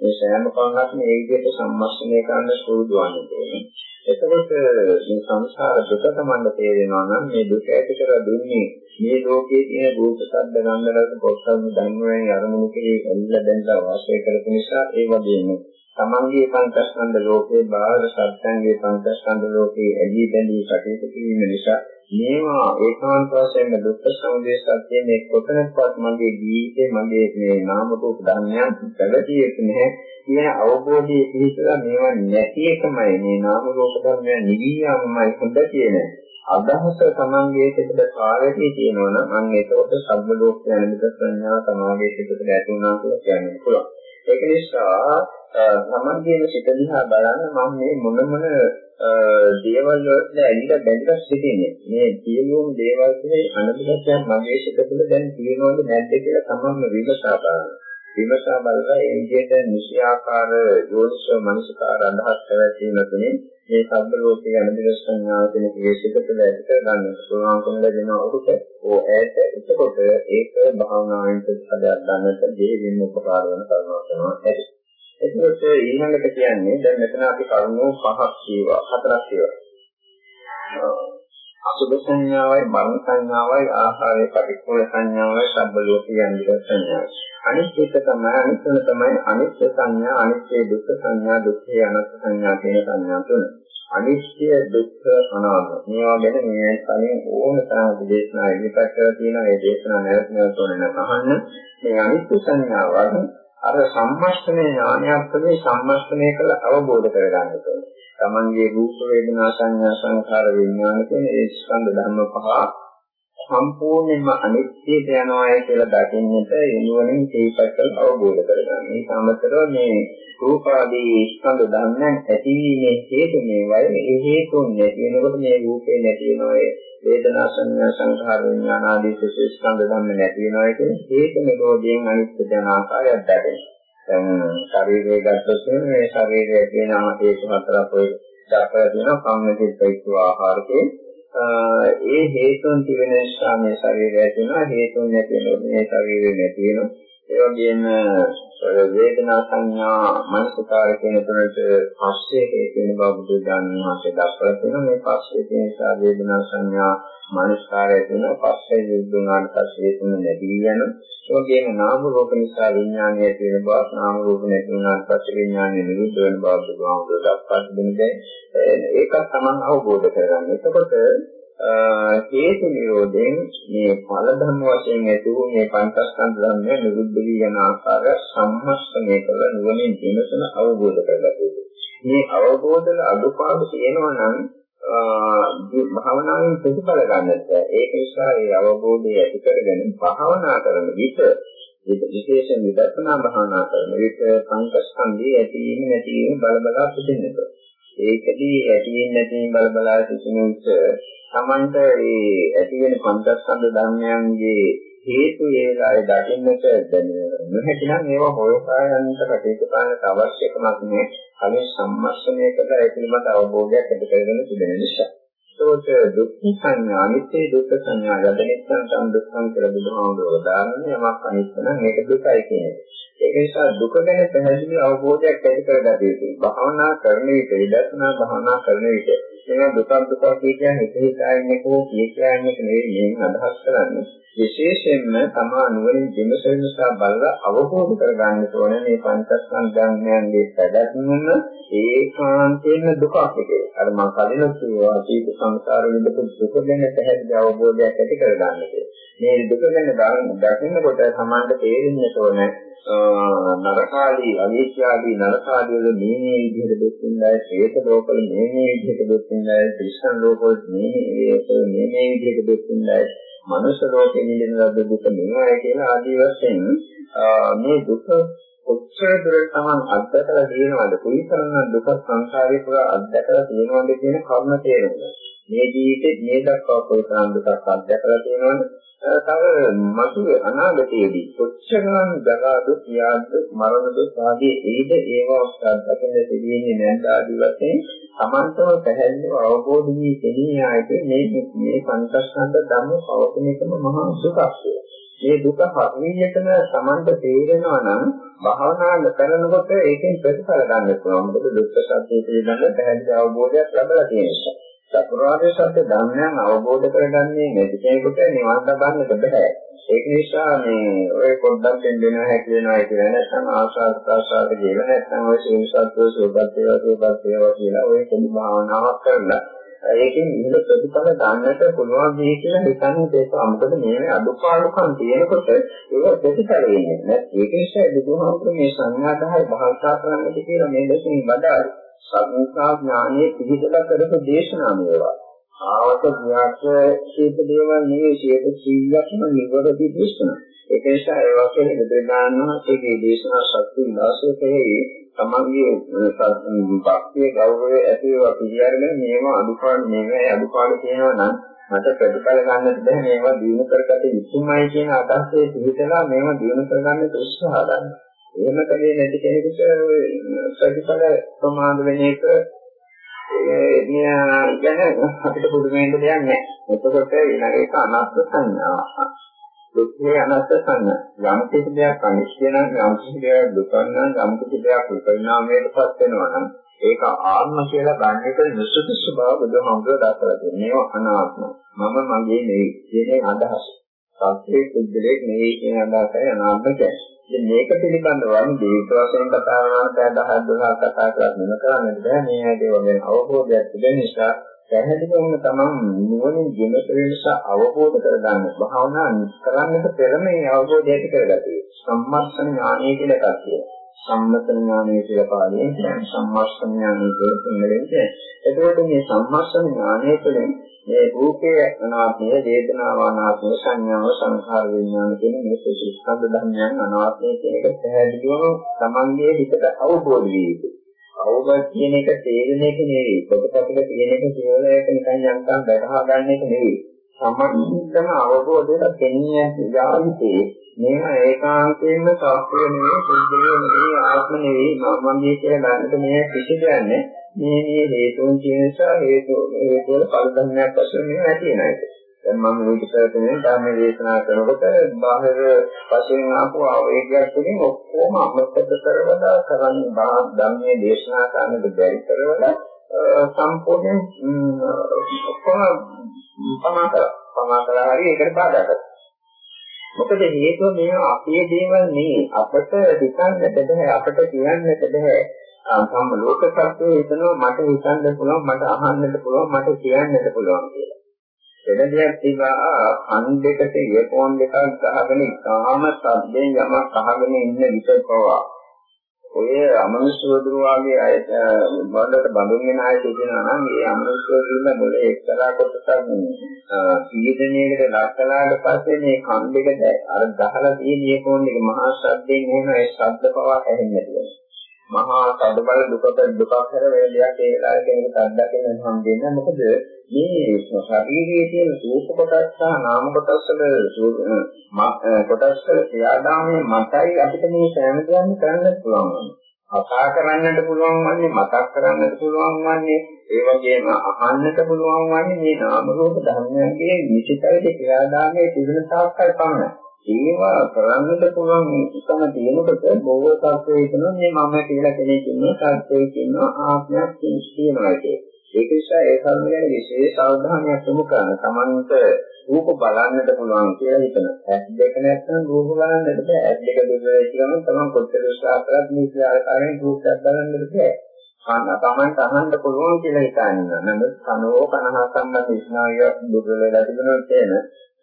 මේ සෑම කවණක්ම මේ විදිහට සම්මස්තනය කරන්න පුරුදු වන්න ඕනේ. එතකොට මේ සංසාර දුක තමයි තේරෙනවා නම් මේ දුක ඇති කර දුන්නේ මේ ලෝකයේ තියෙන රූප ශබ්ද ගන්ධ රස පොත්සම් ධර්ම වලින් අරමුණු කෙරේ එල්ල දැන්ලා වාසය කරපු නිසා ඒ වගේම තමන්ගේ පංචස්කන්ධ ලෝකේ බාහිර සත්‍යංගේ පංචස්කන්ධ ලෝකේ ඇදී බැඳී කටයුතු කිරීම නිසා මේවා ඒකාන්ත වශයෙන් දුක්ඛ සමුදය සත්‍ය මේ කොතනකවත් මගේ ජීවිතේ මගේ මේ නාම රූප ධර්මයන් පැවතිය යුතු නැහැ කියන අවබෝධයේ පිහිටලා මේවා නැති එකමයි මේ නාම රූප ධර්මයන් නිවියාමයි හොඳ කියන අදහස තමන්ගේ සිතට කාර්යයේ තියෙනවා නම් අන්න ඒකට සබ්බ ලෝක යන විද සංඥා තමාගේ සිතට ඇති වුණා කියලා කියන්න පුළුවන්. ඒක නිසා තමන්ගේ සිත දිහා බලන්න මම මේ මොන මොන දේවල් වලට ඇලිලා බැඳලා සිටින්නේ. මේ සියලුම දේවල් කෙරෙහි අනුබලයෙන් මගේ සිත තුළ දැන් තියෙනවද නැද්ද කියලා තමන්ම විමසා බලන්න. විමසා බලලා ඒ විදිහට නිශ්‍යාකාර යෝනිසෝ මනසකාර අදහස් පැවැත්වීම තුළින් මේ සබ්බ ලෝකයේ අනුබල සංඥාව කෙනෙක් විශේෂිත තුළ ඇති කරගන්න පුළුවන්කම ලැබෙනවා ඔහුට. ඕ ඈත එතකොට ඒක භාවනාවෙන් ප්‍රතිඵලයක් ගන්නට දෙහිමින් උපකාර වෙන කරුණක් වෙනවා ඇති. එතකොට ඊළඟට කියන්නේ දැන් මෙතන අපි කරුණු පහක් කියවා හතරක් කියවා. අසුභ සංඥාවයි මරණ සංඥාවයි ආහාරයේ පරිපූර්ණ සංඥාවයි සබ්බ ලෝකයේ අනිත්‍ය සංඥාවයි. අනිත් එක තමයි අනිත්‍ය තමයි අනිත්‍ය සංඥා අනිත්‍ය දුක්ඛ සංඥා දුක්ඛේ අනාත්ම සංඥා කියන සංඥා තුන. අනිත්‍ය දුක්ඛ අනාත්ම මේවා ගැන මේ කලින් ඕන තරම් දේශනා ඉදිරිපත් කරලා තියෙනවා. ඒ දේශනා නැවත නැවත ඕනේ අහන්න. මේ අනිත්‍ය සංඥාවත් අර සම්මස්තනේ ඥානයක් තුළින් සම්මස්තනය කළ අවබෝධ කරගන්න ඕනේ. තමන්ගේ රූප වේදනා සංඥා සංඛාර විඥාන කියන ඒ ස්කන්ධ ධර්ම පහ සම්පූර්ණයෙන්ම අනිත්‍යයට යනවා කියලා දකින්නට එනුවණින් තේපත් කරලා අවබෝධ කරගන්න. මේ සමතරව මේ රූපාදී ස්කන්ධ ධර්මයන් ඇතිවීමේ හේතු මේවයි. ඒ හේතුන් නැති වෙනකොට මේ රූපේ නැති වෙනවා. වේදනා සංඥා සංඛාර විඥාන ආදී ස්කන්ධ ධර්ම නැති වෙනවා කියන්නේ හේතු නිරෝධයෙන් අනිත්‍ය යන ආකාරයක් දැකෙනවා. දැන් ශරීරය ගත්තොත් මේ ශරීරය කියන හේතු හතරක් ඔය දක්වලා තියෙනවා කම්මැතිත්වයිතු ආහාරකේ ඒ හේතුන් තිබෙන නිසා මේ ශරීරය ඇති වෙනවා හේතුන් නැති වෙනකොට මේ ශරීරය නැති වෙනවා. ඒ වගේම වේදනා සංඥා මනසකාර කියන තුනට පස්සේ හේතු වෙන බව බුදු දන්වාසේ දක්වලා තියෙනවා. මේ පස්සේ තියෙන නිසා වේදනා සංඥා මනසකාරය කියන පස්සේ යුද්ධුනාට පස්සේ තුන නැති යන ඒ වගේම නාම රූප නිසා විඥානය තියෙන බව නාම රූප නැති වුණාට පස්සේ විඥානය නිරුද්ධ වෙන බව බුදුහාමුදුරුවෝ දක්වා දෙන්නේ ඒකත් Taman අවබෝධ කරගන්න. එතකොට හේතු නිරෝධයෙන් මේ ඵල ධර්ම වශයෙන් ඇති වූ මේ පංචස්කන්ධ ධර්මය නිරුද්ධ වී යන ආකාරය සම්මස්තනය කළ නුවණින් දිනසන අවබෝධ කරගත යුතුයි. මේ අවබෝධල අදුපාඩු තියෙනවා නම් භාවනාවෙන් ප්‍රතිඵල ගන්නට ඒක නිසා ඒ අවබෝධය ඇති කරගෙන භාවනා කරන විට විශේෂ විදර්ශනා භාවනා කරන විට පංචස්කන්ධයේ ඇතිවීම නැතිවීම බල බලා සිටින්නට. ඒකදී ඇතිවීම නැතිවීම බල බලා සිටින විට Tamanට ඒ ඇති වෙන පංචස්කන්ධ ධර්මයන්ගේ හේතු වේලාවේ දකින්නට නොහැකි නම් ඒවා හොයපා යන්නට කටයුතු කරන්නට අවශ්‍ය කමක් නෑ. කලින් සම්මස්නය කරලා ඒ පිළිබඳ අවබෝධයක් ඇති කරගෙන තිබෙන නිසා. ඒකට දුක්ඛ සංඥා අනිත්‍ය දුක්ඛ සංඥා යදෙනිස්සන් සම්දුක්ඛං කියලා බුදුහාමුදුරුවෝ දාන්නේ යමක් අනිත්‍ය නම් ඒක දුකයි කියන්නේ. ඒක නිසා දුක ගැන පැහැදිලි අවබෝධයක් ඇති කරගත යුතුයි. භාවනා කරන විට විදර්ශනා භාවනා කරන විට මේවා දුක දුක කියන්නේ හිත හිතා ඉන්නේ කෝ කිය කියන්නේ නෙවෙයි මේ අදහස් කරන්නේ. විශේෂයෙන්ම තමා නුවණින් විමසන නිසා බලලා අවබෝධ කරගන්න ඕනේ මේ පංචස්කන්ධයන්ගේ පැවැත්මම ඒකාන්තයෙන්ම දුකක් එකේ. අර මම කලින් කිව්වා ජීවිත සංසාරෙ විඳපු දුක ගැන පැහැදිලි අවබෝධයක් ඇති කරගන්න මේ දුක ගැන දකින්නකොට සමාන්ත තේරෙන්න ඕනේ නරකාදී අවිද්‍යාදී නරකාදී වල මේ මේ විදිහට දුක් විඳලා හේත ලෝකවල මේ මේ විදිහට දුක් විඳලා ක්‍රිස්තියානි ලෝකවල මේ මේ මේ විදිහට දුක් විඳලා මනුෂ්‍ය ලෝකෙ නිදෙන ලද දුක මෙවයි කියලා ආදී වශයෙන් මේ දුක කොච්චර දුරට තමන් අත්දැකලා තියෙනවද කුයිතරම් දුක සංසාරේ පුරා අත්දැකලා තියෙනවද කියන කර්ම තේරෙනවා මේ ජීවිතේ මේ දක්වා කොයි තරම් දුකක් අත්දැකලා තියෙනවද? තව මතු අනාගතයේදී කොච්චරනම් ජරා දුක්, ව්‍යාධි දුක්, මරණ දුක් ආදී ඒද ඒවා අත්දැකෙන්න තිබෙන්නේ නැද්ද ආදී වශයෙන් සමන්තව පැහැදිලිව අවබෝධ වී තෙණිය ආයත මේ මේ සංකල්ප ධර්ම පවතින එකම මහා දුකක් මේ දුක හරියටම සමන්ත තේරෙනවා නම් භාවනා කරනකොට ඒකෙන් ප්‍රතිඵල ගන්න පුළුවන්. මොකද දුක්ඛ සත්‍ය පිළිබඳ පැහැදිලි අවබෝධයක් ලැබලා තියෙන නිසා. චතුරාර්ය සත්‍ය ධර්මයන් අවබෝධ කරගන්නේ නැති කෙනෙකුට නිවන් ලබන්නට බෑ. ඒක නිසා මේ ඔය පොඩ්ඩක් දෙන්නවා හැකි වෙනවා කියලා නැත්නම් ආශාස ප්‍රසාද කියලා නැත්නම් ඔය සීල සත්‍ය සෝබත් වේවා සෝබත් වේවා කියලා ඔය පොඩි භාවනාවක් කරලා ඒකෙන් ඉහළ ප්‍රතිඵල ගන්නට පුළුවන් මේ කියලා හිතන්නේ දෙපා. මොකද මේ අදුපාලුකම් තියෙනකොට ඒක ප්‍රතිඵල වෙන්නේ නැහැ. ඒක නිසා බුදුහාමුදුරුවෝ මේ සංඥාදාය භාවිතා කරන්නට කියලා මේ දෙකින් වදාළේ. සංසා ඥානයේ පිහිටලා කරපු දේශනා මේවා. ආවත ඥාත ශීත දේවල් නෙවෙයි ශීත සීලක්ම නිවරදි දේශනා. ඒක නිසා ඒ වගේ බුදුදාන වහන්සේගේ දේශනා ශක්ති විලාසයේ තමන්ගේ භක්තිය ගෞරවය ඇති ඒවා පිළිඅරගෙන මේවා අදුපාඩු මේවා අදුපාඩු කියනවා නම් මට ප්‍රතිඵල ගන්නත් බැහැ මේවා දිනු කරගත යුතුමයි කියන අදහසේ පිළිතලා මේවා දිනු කරගන්න උත්සාහ ගන්නවා. එහෙම කලේ නැති කෙනෙකුට ප්‍රතිඵල ප්‍රමාද වෙන එක ගැන අපිට පුදුම වෙන්න දෙයක් නැහැ. එතකොට ඊළඟ එක අනත්ත් සංඥා. දුක්ඛේ අනත්ත් සංඥා. යම් කිසි දෙයක් අනිත්‍ය නම් යම් කිසි දෙයක් දුක නම් යම් කිසි දෙයක් විපරිණාමයටපත් වෙනවා නම් ඒක ආත්ම කියලා ගන්න එක නිසුදුසු බව බුදුහාමුදුරුවෝ දක්වලා තියෙනවා. මේක අනාත්ම. මම මගේ නෙවෙයි කියන අදහස. සත්‍යයේ කුද්දලේ නෙවෙයි කියන අදහසයි අනාත්ම කියන්නේ. ඉතින් මේක පිළිබඳව දීර්ඝ වශයෙන් කතා කරනවා 10 12 කතා කරලා මෙන්න කරන්නේ බෑ. මේ ඇයිද වගේ අවබෝධයක් තිබෙන නිසා පැහැදිලිවම තමන් නුවණින් ගෙනතර නිසා අවබෝධ කරගන්න භාවනා කරන්නට පෙර මේ අවබෝධය ඇති කරගatiya සම්මස්තන ඥානය කියලා එකක් තියෙනවා. සම්මතන ඥානය කියලා පාඩියෙන් කියන්නේ සම්මස්තන ඥානය කියලා සිංහලෙන් කියන්නේ එතකොට මේ සම්මස්තන ඥානය තුළින් මේ රූපයේ අනාත්මය, වේදනාව අනාත්මය, සංඥාව සංඛාර විඥාන කියන මේ ස්කන්ධ ධර්මයන් අනාත්මය කියන එක පැහැදිලිවම තමන්ගේ හිතට අවබෝධ වී යුතුයි. අවබෝධ කියන එක තේරෙන එක නෙවෙයි. පොතපතක තියෙන එක කියලා එක නිකන් යන්තම් වැටහා ගන්න එක නෙවෙයි. සම්මතන අවබෝධයට දෙන්නේ යාවිතේ මේක ඒකාන්තයෙන්ම සත්‍ය නෙවෙයි, බුද්ධිය නෙවෙයි, ආත්ම නෙවෙයි, මම මගේ කියලා ගන්නට මේ කිසි දෙයක් නැහැ. මේ මේ හේතුන් කියන නිසා හේතු හේතු වල පරිධර්මයක් වශයෙන් මේ ඇති වෙන එක. දැන් මම මේක කරන්නේ ධර්ම දේශනා කරනකොට බාහිර වශයෙන් ආපු ආවේගයක් තුළින් ඔක්කොම අමතක කරවලා කරන්නේ ධර්මයේ දේශනා කරන්නට බැරි කරවලා සම්පූර්ණ ඔක්කොම පමාකර පමාකර හරි ඒකට බාධා කරනවා. මොකද හේතුව මේ අපේ දේවල් නෙවෙයි. අපට හිතන්නට බෑ අපට කියන්නට බෑ. සම්ම ලෝක සත්‍යය හිතනවා මට හිතන්න පුළුවන් මට අහන්නට පුළුවන් මට කියන්නට පුළුවන් කියලා. වෙන දෙයක් තිබා අන් දෙකට ඉයර්ෆෝන් දෙකක් ගහගෙන ඉතාම ශබ්දයෙන් යමක් අහගෙන ඉන්න විතරපවා ඔය අමනුෂ්‍යවදුරු වාගේ අය බඩට බඳුන් වෙන අය කියනවා නම් ඒ අමනුෂ්‍යවදුරුන මොළ එක්තරා කොටසක් පීඩනයකට ලක්කලාට පස්සේ මේ කන් දෙක අර ගහලා තියෙන ඉයර්ෆෝන් එක මහා ශබ්දයෙන් එන ඒ ශබ්ද පවා ඇහෙන්නේ නැහැ. මහා සදබල දුකට දුකක් හැර වෙන දෙයක් ඒ වෙලාවේ කෙනෙකුට අත්දකින්න හම්බෙන්නේ මොකද මේ ශරීරයේ තියෙන රූප කොටස් සහ නාම කොටස් වල කොටස් වල ක්‍රියාදාමයේ මතයි අපිට මේ සෑම දෙයක්ම කරන්න පුළුවන්. කතා කරන්නට පුළුවන් වන්නේ මතක් කරන්නට පුළුවන් වන්නේ ඒ වගේම අහන්නට පුළුවන් වන්නේ මේ නාම රූප ධර්මයන්ගේ නිසිතයි ක්‍රියාදාමයේ තිබෙන තාක්කල් පමණයි. ඒවා කරන්නට පුළුවන් එකම තියෙනකොට බොහෝ සත්‍යය කියනවා මේ මම කියලා කෙනෙක් ඉන්නවා සත්‍යය කියනවා ආත්මයක් කියනවා ඒක. ඒක නිසා ඒ කර්ම ගැන විශේෂ අවධානයක් යොමු කරන සමන්ත රූප බලන්නට පුළුවන් කියලා හිතන. ඇස් දෙක නැත්නම් රූප බලන්නට බෑ. ඇස් දෙක දෙක කියනම තමයි කොච්චර උත්සාහ කරත් මේ ආකාරයෙන් රූපයක් බලන්නට බෑ. අන්න තමන්ට අහන්න පුළුවන් කියලා හිතන්නේ. නමුත් කනෝ කනහසම්ම දේශනාවිය දුර්වල වෙලා තිබුණොත් එන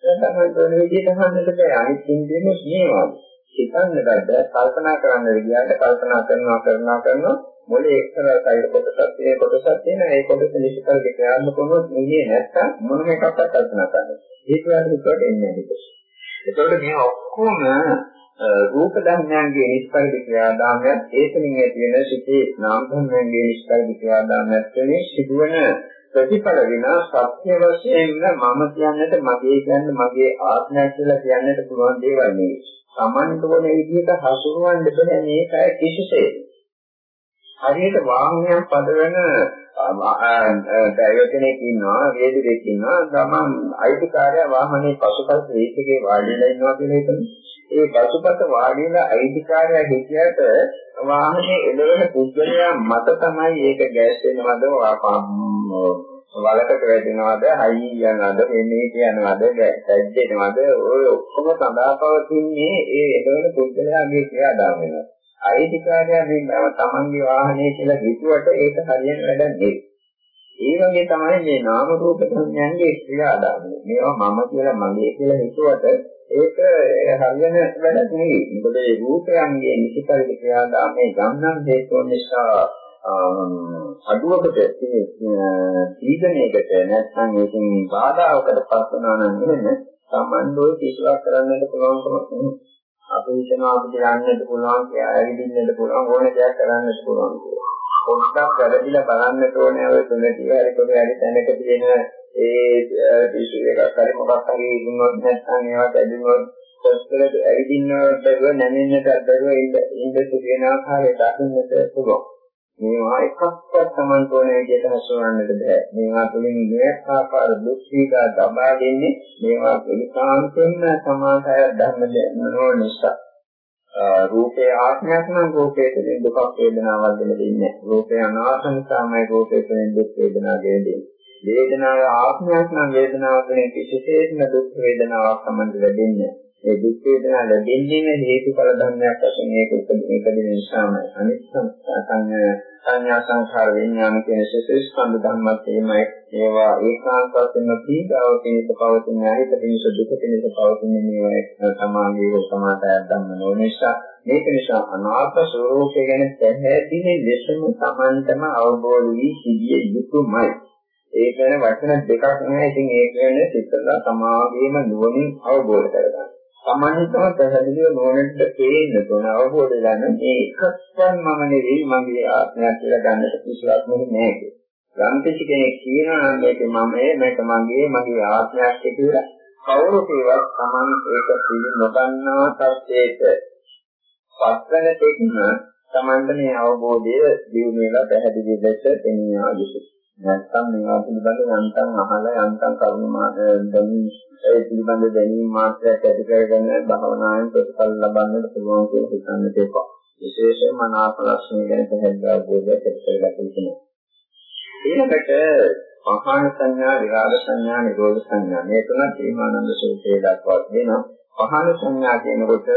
තමයි වෙන විදිහට අහන්නට බෑ. අනිත් ඉන්දියෙම මේවා. හිතන්න බෑ. කල්පනා කරන්න විදිහට කල්පනා කරනවා කරනවා කරනවා මොලේ එක්තරා සයිඩ් කොටසක් තියෙන කොටසක් තියෙන ඒ කොටස නිසිකල් ක්‍රියාත්මක වුණොත් ඉන්නේ නැත්තම් මොනම එකක්වත් කල්පනා කරන්න. ඒක වලට එන්නේ නැහැ. ඒකෝට මේ ඔක්කොම රූප ධර්මයන්ගේ නිස්පරිදි ක්‍රියාදාමයක් ඒකමින් ඇති වෙන සිටේ නාම ධර්මයන්ගේ නිස්පරිදි ක්‍රියාදාමයක් වෙන්නේ සිදුවන ප්‍රතිඵල විනා සත්‍ය වශයෙන්ම මම කියන්නට මගේ කියන්න මගේ ආත්මය කියලා කියන්නට පුළුවන් දේවල් නෙවෙයි. Tamanට ඕන විදිහට හසුරවන්න බෑ මේකයි කිසිසේත්. හරියට වාහනයක් පදවන ඩ්‍රයිවර් කෙනෙක් ඉන්නවා වේදිකෙක් ඉන්නවා ගමන් අයිතිකාරයා වාහනේ පසුපස ඒකේ වාඩිලා ඉන්නවා කියලා හිතමු. ඒ පසුපස වාඩිලා අයිතිකාරයා හිටියට වාහනේ එළවෙන පුද්ගලයා මත තමයි ඒක ගෑස් වෙනවද වලකට වැටෙනවද හයි යනවද මෙන්නේ කියනවද දැජ්ජෙනවද ඔය ඔක්කොම සඳහාපවතින්නේ ඒ එළවෙන පුද්ගලයාගේ ක්‍රියාදාම වෙනවා. අයිතිකාරයා වෙන්නව තමන්ගේ වාහනේ කියලා හිතුවට ඒක හරියන වැඩක් නෙවෙයි. ඒ වගේ තමයි මේ නාම රූප සංඥාන්ගේ ක්‍රියාදාමය. මේවා මම කියලා මගේ කියලා හිතුවට ඒක හරියන වැඩක් නෙවෙයි. මොකද ඒ රූපයන්ගේ නිසිපරිදි ක්‍රියාදාමයේ ගම්නම් හේතුන් නිසා අඩුවකට සීදනයකට නැත්නම් ඒකෙන් බාධාවකට පත් වෙනවා නම් නෙමෙයි සම්බන්ධව කිසිවක් කරන්නට පුළුවන්කමක් නෙමෙයි. අපි හිතනවා අපිට යන්නට පුළුවන් කියලා ඇවිදින්නට පුළුවන් ඕන දෙයක් කරන්නට පුළුවන් කියලා. පොඩ්ඩක් වැඩිලා බලන්නට ඕනේ ඔය තුනටි හරි කොහේ හරි තැනක තියෙන ඒ ටිෂු එකක් හරි මොකක් හරි ඉන්නොත් නැත්නම් ඒවත් ඇදුනොත් පොස්තරට ඇවිදින්න බැරුව නැමෙන්නට බැරුව ඉඳ සිටින ආකාරයට දකින්නට පුළුවන්. මේවා එකක්වත් Taman තෝරන විදිහට හසුරවන්නට බෑ. මේවා තුළින් මේක ආකාර දුක් පීඩා දබා දෙන්නේ මේවා පිළිකාන්තෙන්න සමාසය ධර්ම නොවන නිසා. රූපේ ආත්මයක් නම් රූපේ තුළින් දුක් වේදනාවක් දෙන්නේ. රූපේ අනාත්ම නිසාමයි රූපේ තුළින් දුක් වේදනාවක් දෙන්නේ. වේදනාව ආත්මයක් නම් වේදනාව තුළින් කිසිසේත්ම දුක් වේදනාවක් සම්බන්ධ වෙන්නේ ඒ දුක් වේදනා ලැබෙන්නේ හේතුඵල ධර්මයක් වශයෙන් ඒක උපදින නිසාම අනිත් සංඥා සංඛාර විඥාන කියන ශේෂ ස්කන්ධ ධර්මත් එමය ඒවා ඒකාන්ත වශයෙන් පීඩාව කෙනෙක් පවතින හිත පිණිස දුක පිණිස පවතින මේවා සමාගයේ සමාතයක් ධම්ම නොනිසා මේක නිසා අනාත්ම ස්වરૂපය ගැන පැහැදිලි ලෙසම Tamanටම අවබෝධ වී සිටිය යුතුමයි ඒ කියන වචන දෙකක් නැහැ. ඉතින් ඒක වෙන සිතලා සමාගයේම නුවණින් අවබෝධ කරගන්න. සමන්විතව පැහැදිලිව නොවනට තේින්න තෝන අවබෝධ ගන්න මේ එකක්වත් මම නෙවෙයි මගේ ආත්මයක් කියලා ගන්නට කිසිවක් නෙමෙයි කියලා. යම් කිසි කෙනෙක් කියනවා නම් මේක මමයි මේක මගේ මගේ ආත්මයක් කියලා කවුරු කියවත් Taman ඒක පිළි නොගන්නා තත්ත්වයක පස්වන තෙක්ම Tamanට මේ අවබෝධය දියුණු වෙලා පැහැදිලි ලෙස එන්නේ යුතුයි. නැත්නම් මේවා පිළිබඳව යන්තම් අහලා යන්තම් කරුණා දැනීම ඒ පිළිබඳ දැනීම මාත්‍රයක් ඇති කරගෙන භවනායෙන් ප්‍රතිඵල ලබන්නට පුළුවන් කියලා හිතන්නට එපා. විශේෂයෙන්ම මනාප ලක්ෂණ ගැන පැහැදිලි අවබෝධයක් ඇති කරගන්න ඕනේ. ඊළඟට පහාන සංඥා, විරාග සංඥා, නිරෝධ සංඥා මේ තුන තීමානන්ද සූත්‍රයේ දක්වා තියෙනවා. පහාන සංඥා කියනකොට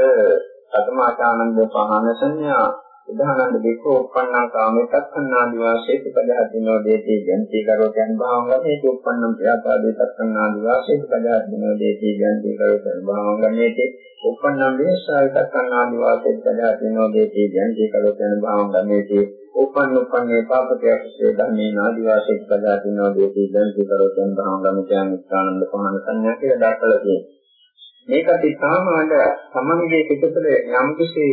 සතමාචානන්ද පහාන සංඥා උදාහරණ දෙක උප්පන්නා කාමේතක්ඛන්නාදි වාසේ පිටදහතිනෝ දේති ජන්ති කරෝකයන් භාවංගමේ උප්පන්නම් ප්‍රයාපාදේ තක්ඛන්නාදි වාසේ පිටදහතිනෝ දේති ජන්ති කරෝකයන් භාවංගමේ උප්පන්නම් වේසාය තක්ඛන්නාදි වාසේ පිටදහතිනෝ දේති ජන්ති කරෝකයන් භාවංගමේ උපන් උපන්නේ පාපකයක් සේ ධම්මේ නාදි වාසේ පිටදහතිනෝ දේති ජන්ති කරෝකයන් භාවංගමේ ඥාන ස්ථානන්ද පහන සංඥා කියලා දක්වලා තියෙනවා. මේකත් සාමාන්‍ය සමමිගේ පිටතට යම් කිසි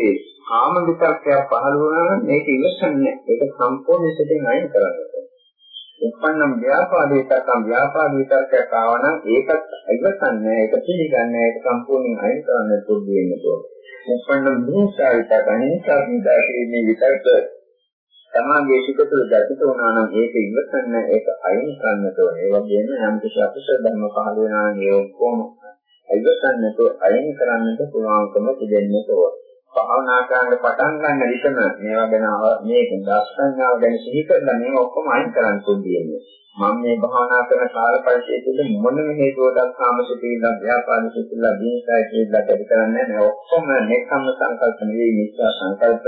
කාම විතක්කයක් පහළ වුණා නම් මේක ඉවසන්නේ ඒක සම්පූර්ණ සිතෙන් අයින් කරන්න ඕනේ. උපන්නම් ව්‍යාපාදේ තකම් ව්‍යාපාද විතක්කයක් ආව නම් ඒකත් ඉවසන්නේ ඒක පිළිගන්නේ ඒක සම්පූර්ණයෙන් අයින් කරන්න පුරුදු වෙන්න ඕනේ. උපන්නම් දුසා විතක අනිසා විදාකේ විතක්ක තමාගේ සිත තුළ දැකිත වුණා නම් ඒක ඉවසන්නේ ඒක අයින් කරන්න ඕනේ. ඒ වගේම යම් කිසි අකුසල ධර්ම පහළ වෙනා නම් ඒ ඔක්කොම ඉවසන්නට අයින් කරන්නට පුළුවන්කම තිබෙන්නට ඕනේ. භාවනා කරන්න පටන් ගන්න විටම මේවා ගැන මේක දර්ශනාව ගැන සිහි කරලා මේව ඔක්කොම අයින් කරන්න පුළුවන්. මම මේ භාවනා කරන කාල පරිච්ඡේදයේ මොනම හේතුවකට කාමසිතිවිල්ල ව්‍යාපාද සිතිවිල්ල දීනසයි කියලා ඇති කරන්නේ නැහැ. ඔක්කොම නෙකම්ම සංකල්ප නෙවෙයි මිත්‍යා සංකල්ප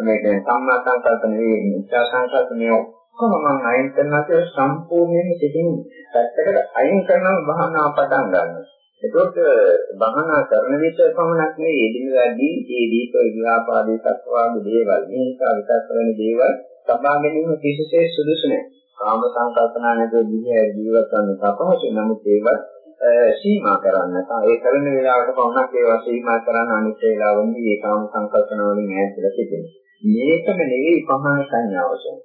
මේ කියන්නේ සම්මා සංකල්ප නෙවෙයි මිත්‍යා සංකල්ප නෙවෙයි ඔක්කොම මම අයින් කරනවා සම්පූර්ණයෙන් සිතින් පැත්තකට අයින් කරනවා භාවනාව පටන් ගන්නවා. එතකොට භවනා කරන විට පමණක් නෙවෙයි එදිනෙදාදී මේ දීප විලාපාදී සත්වාගේ දේවල් මේකා විතක් කරන දේවල් සබා ගැනීම කිසිසේත් සුදුසු නැහැ. කාම සංකල්පනා නැතුව දිහා ජීවත් වන්න තපහසු නමුත් ඒවත් සීමා කරන්න. ඒ කරන වෙලාවට පමණක් ඒවා සීමා කරන්න අනිත් වේලාවෙදී ඒ කාම සංකල්පන වලින් ඈත් වෙලා සිටින්න. මේකම නෙවෙයි පහන සංඥාව වශයෙන්.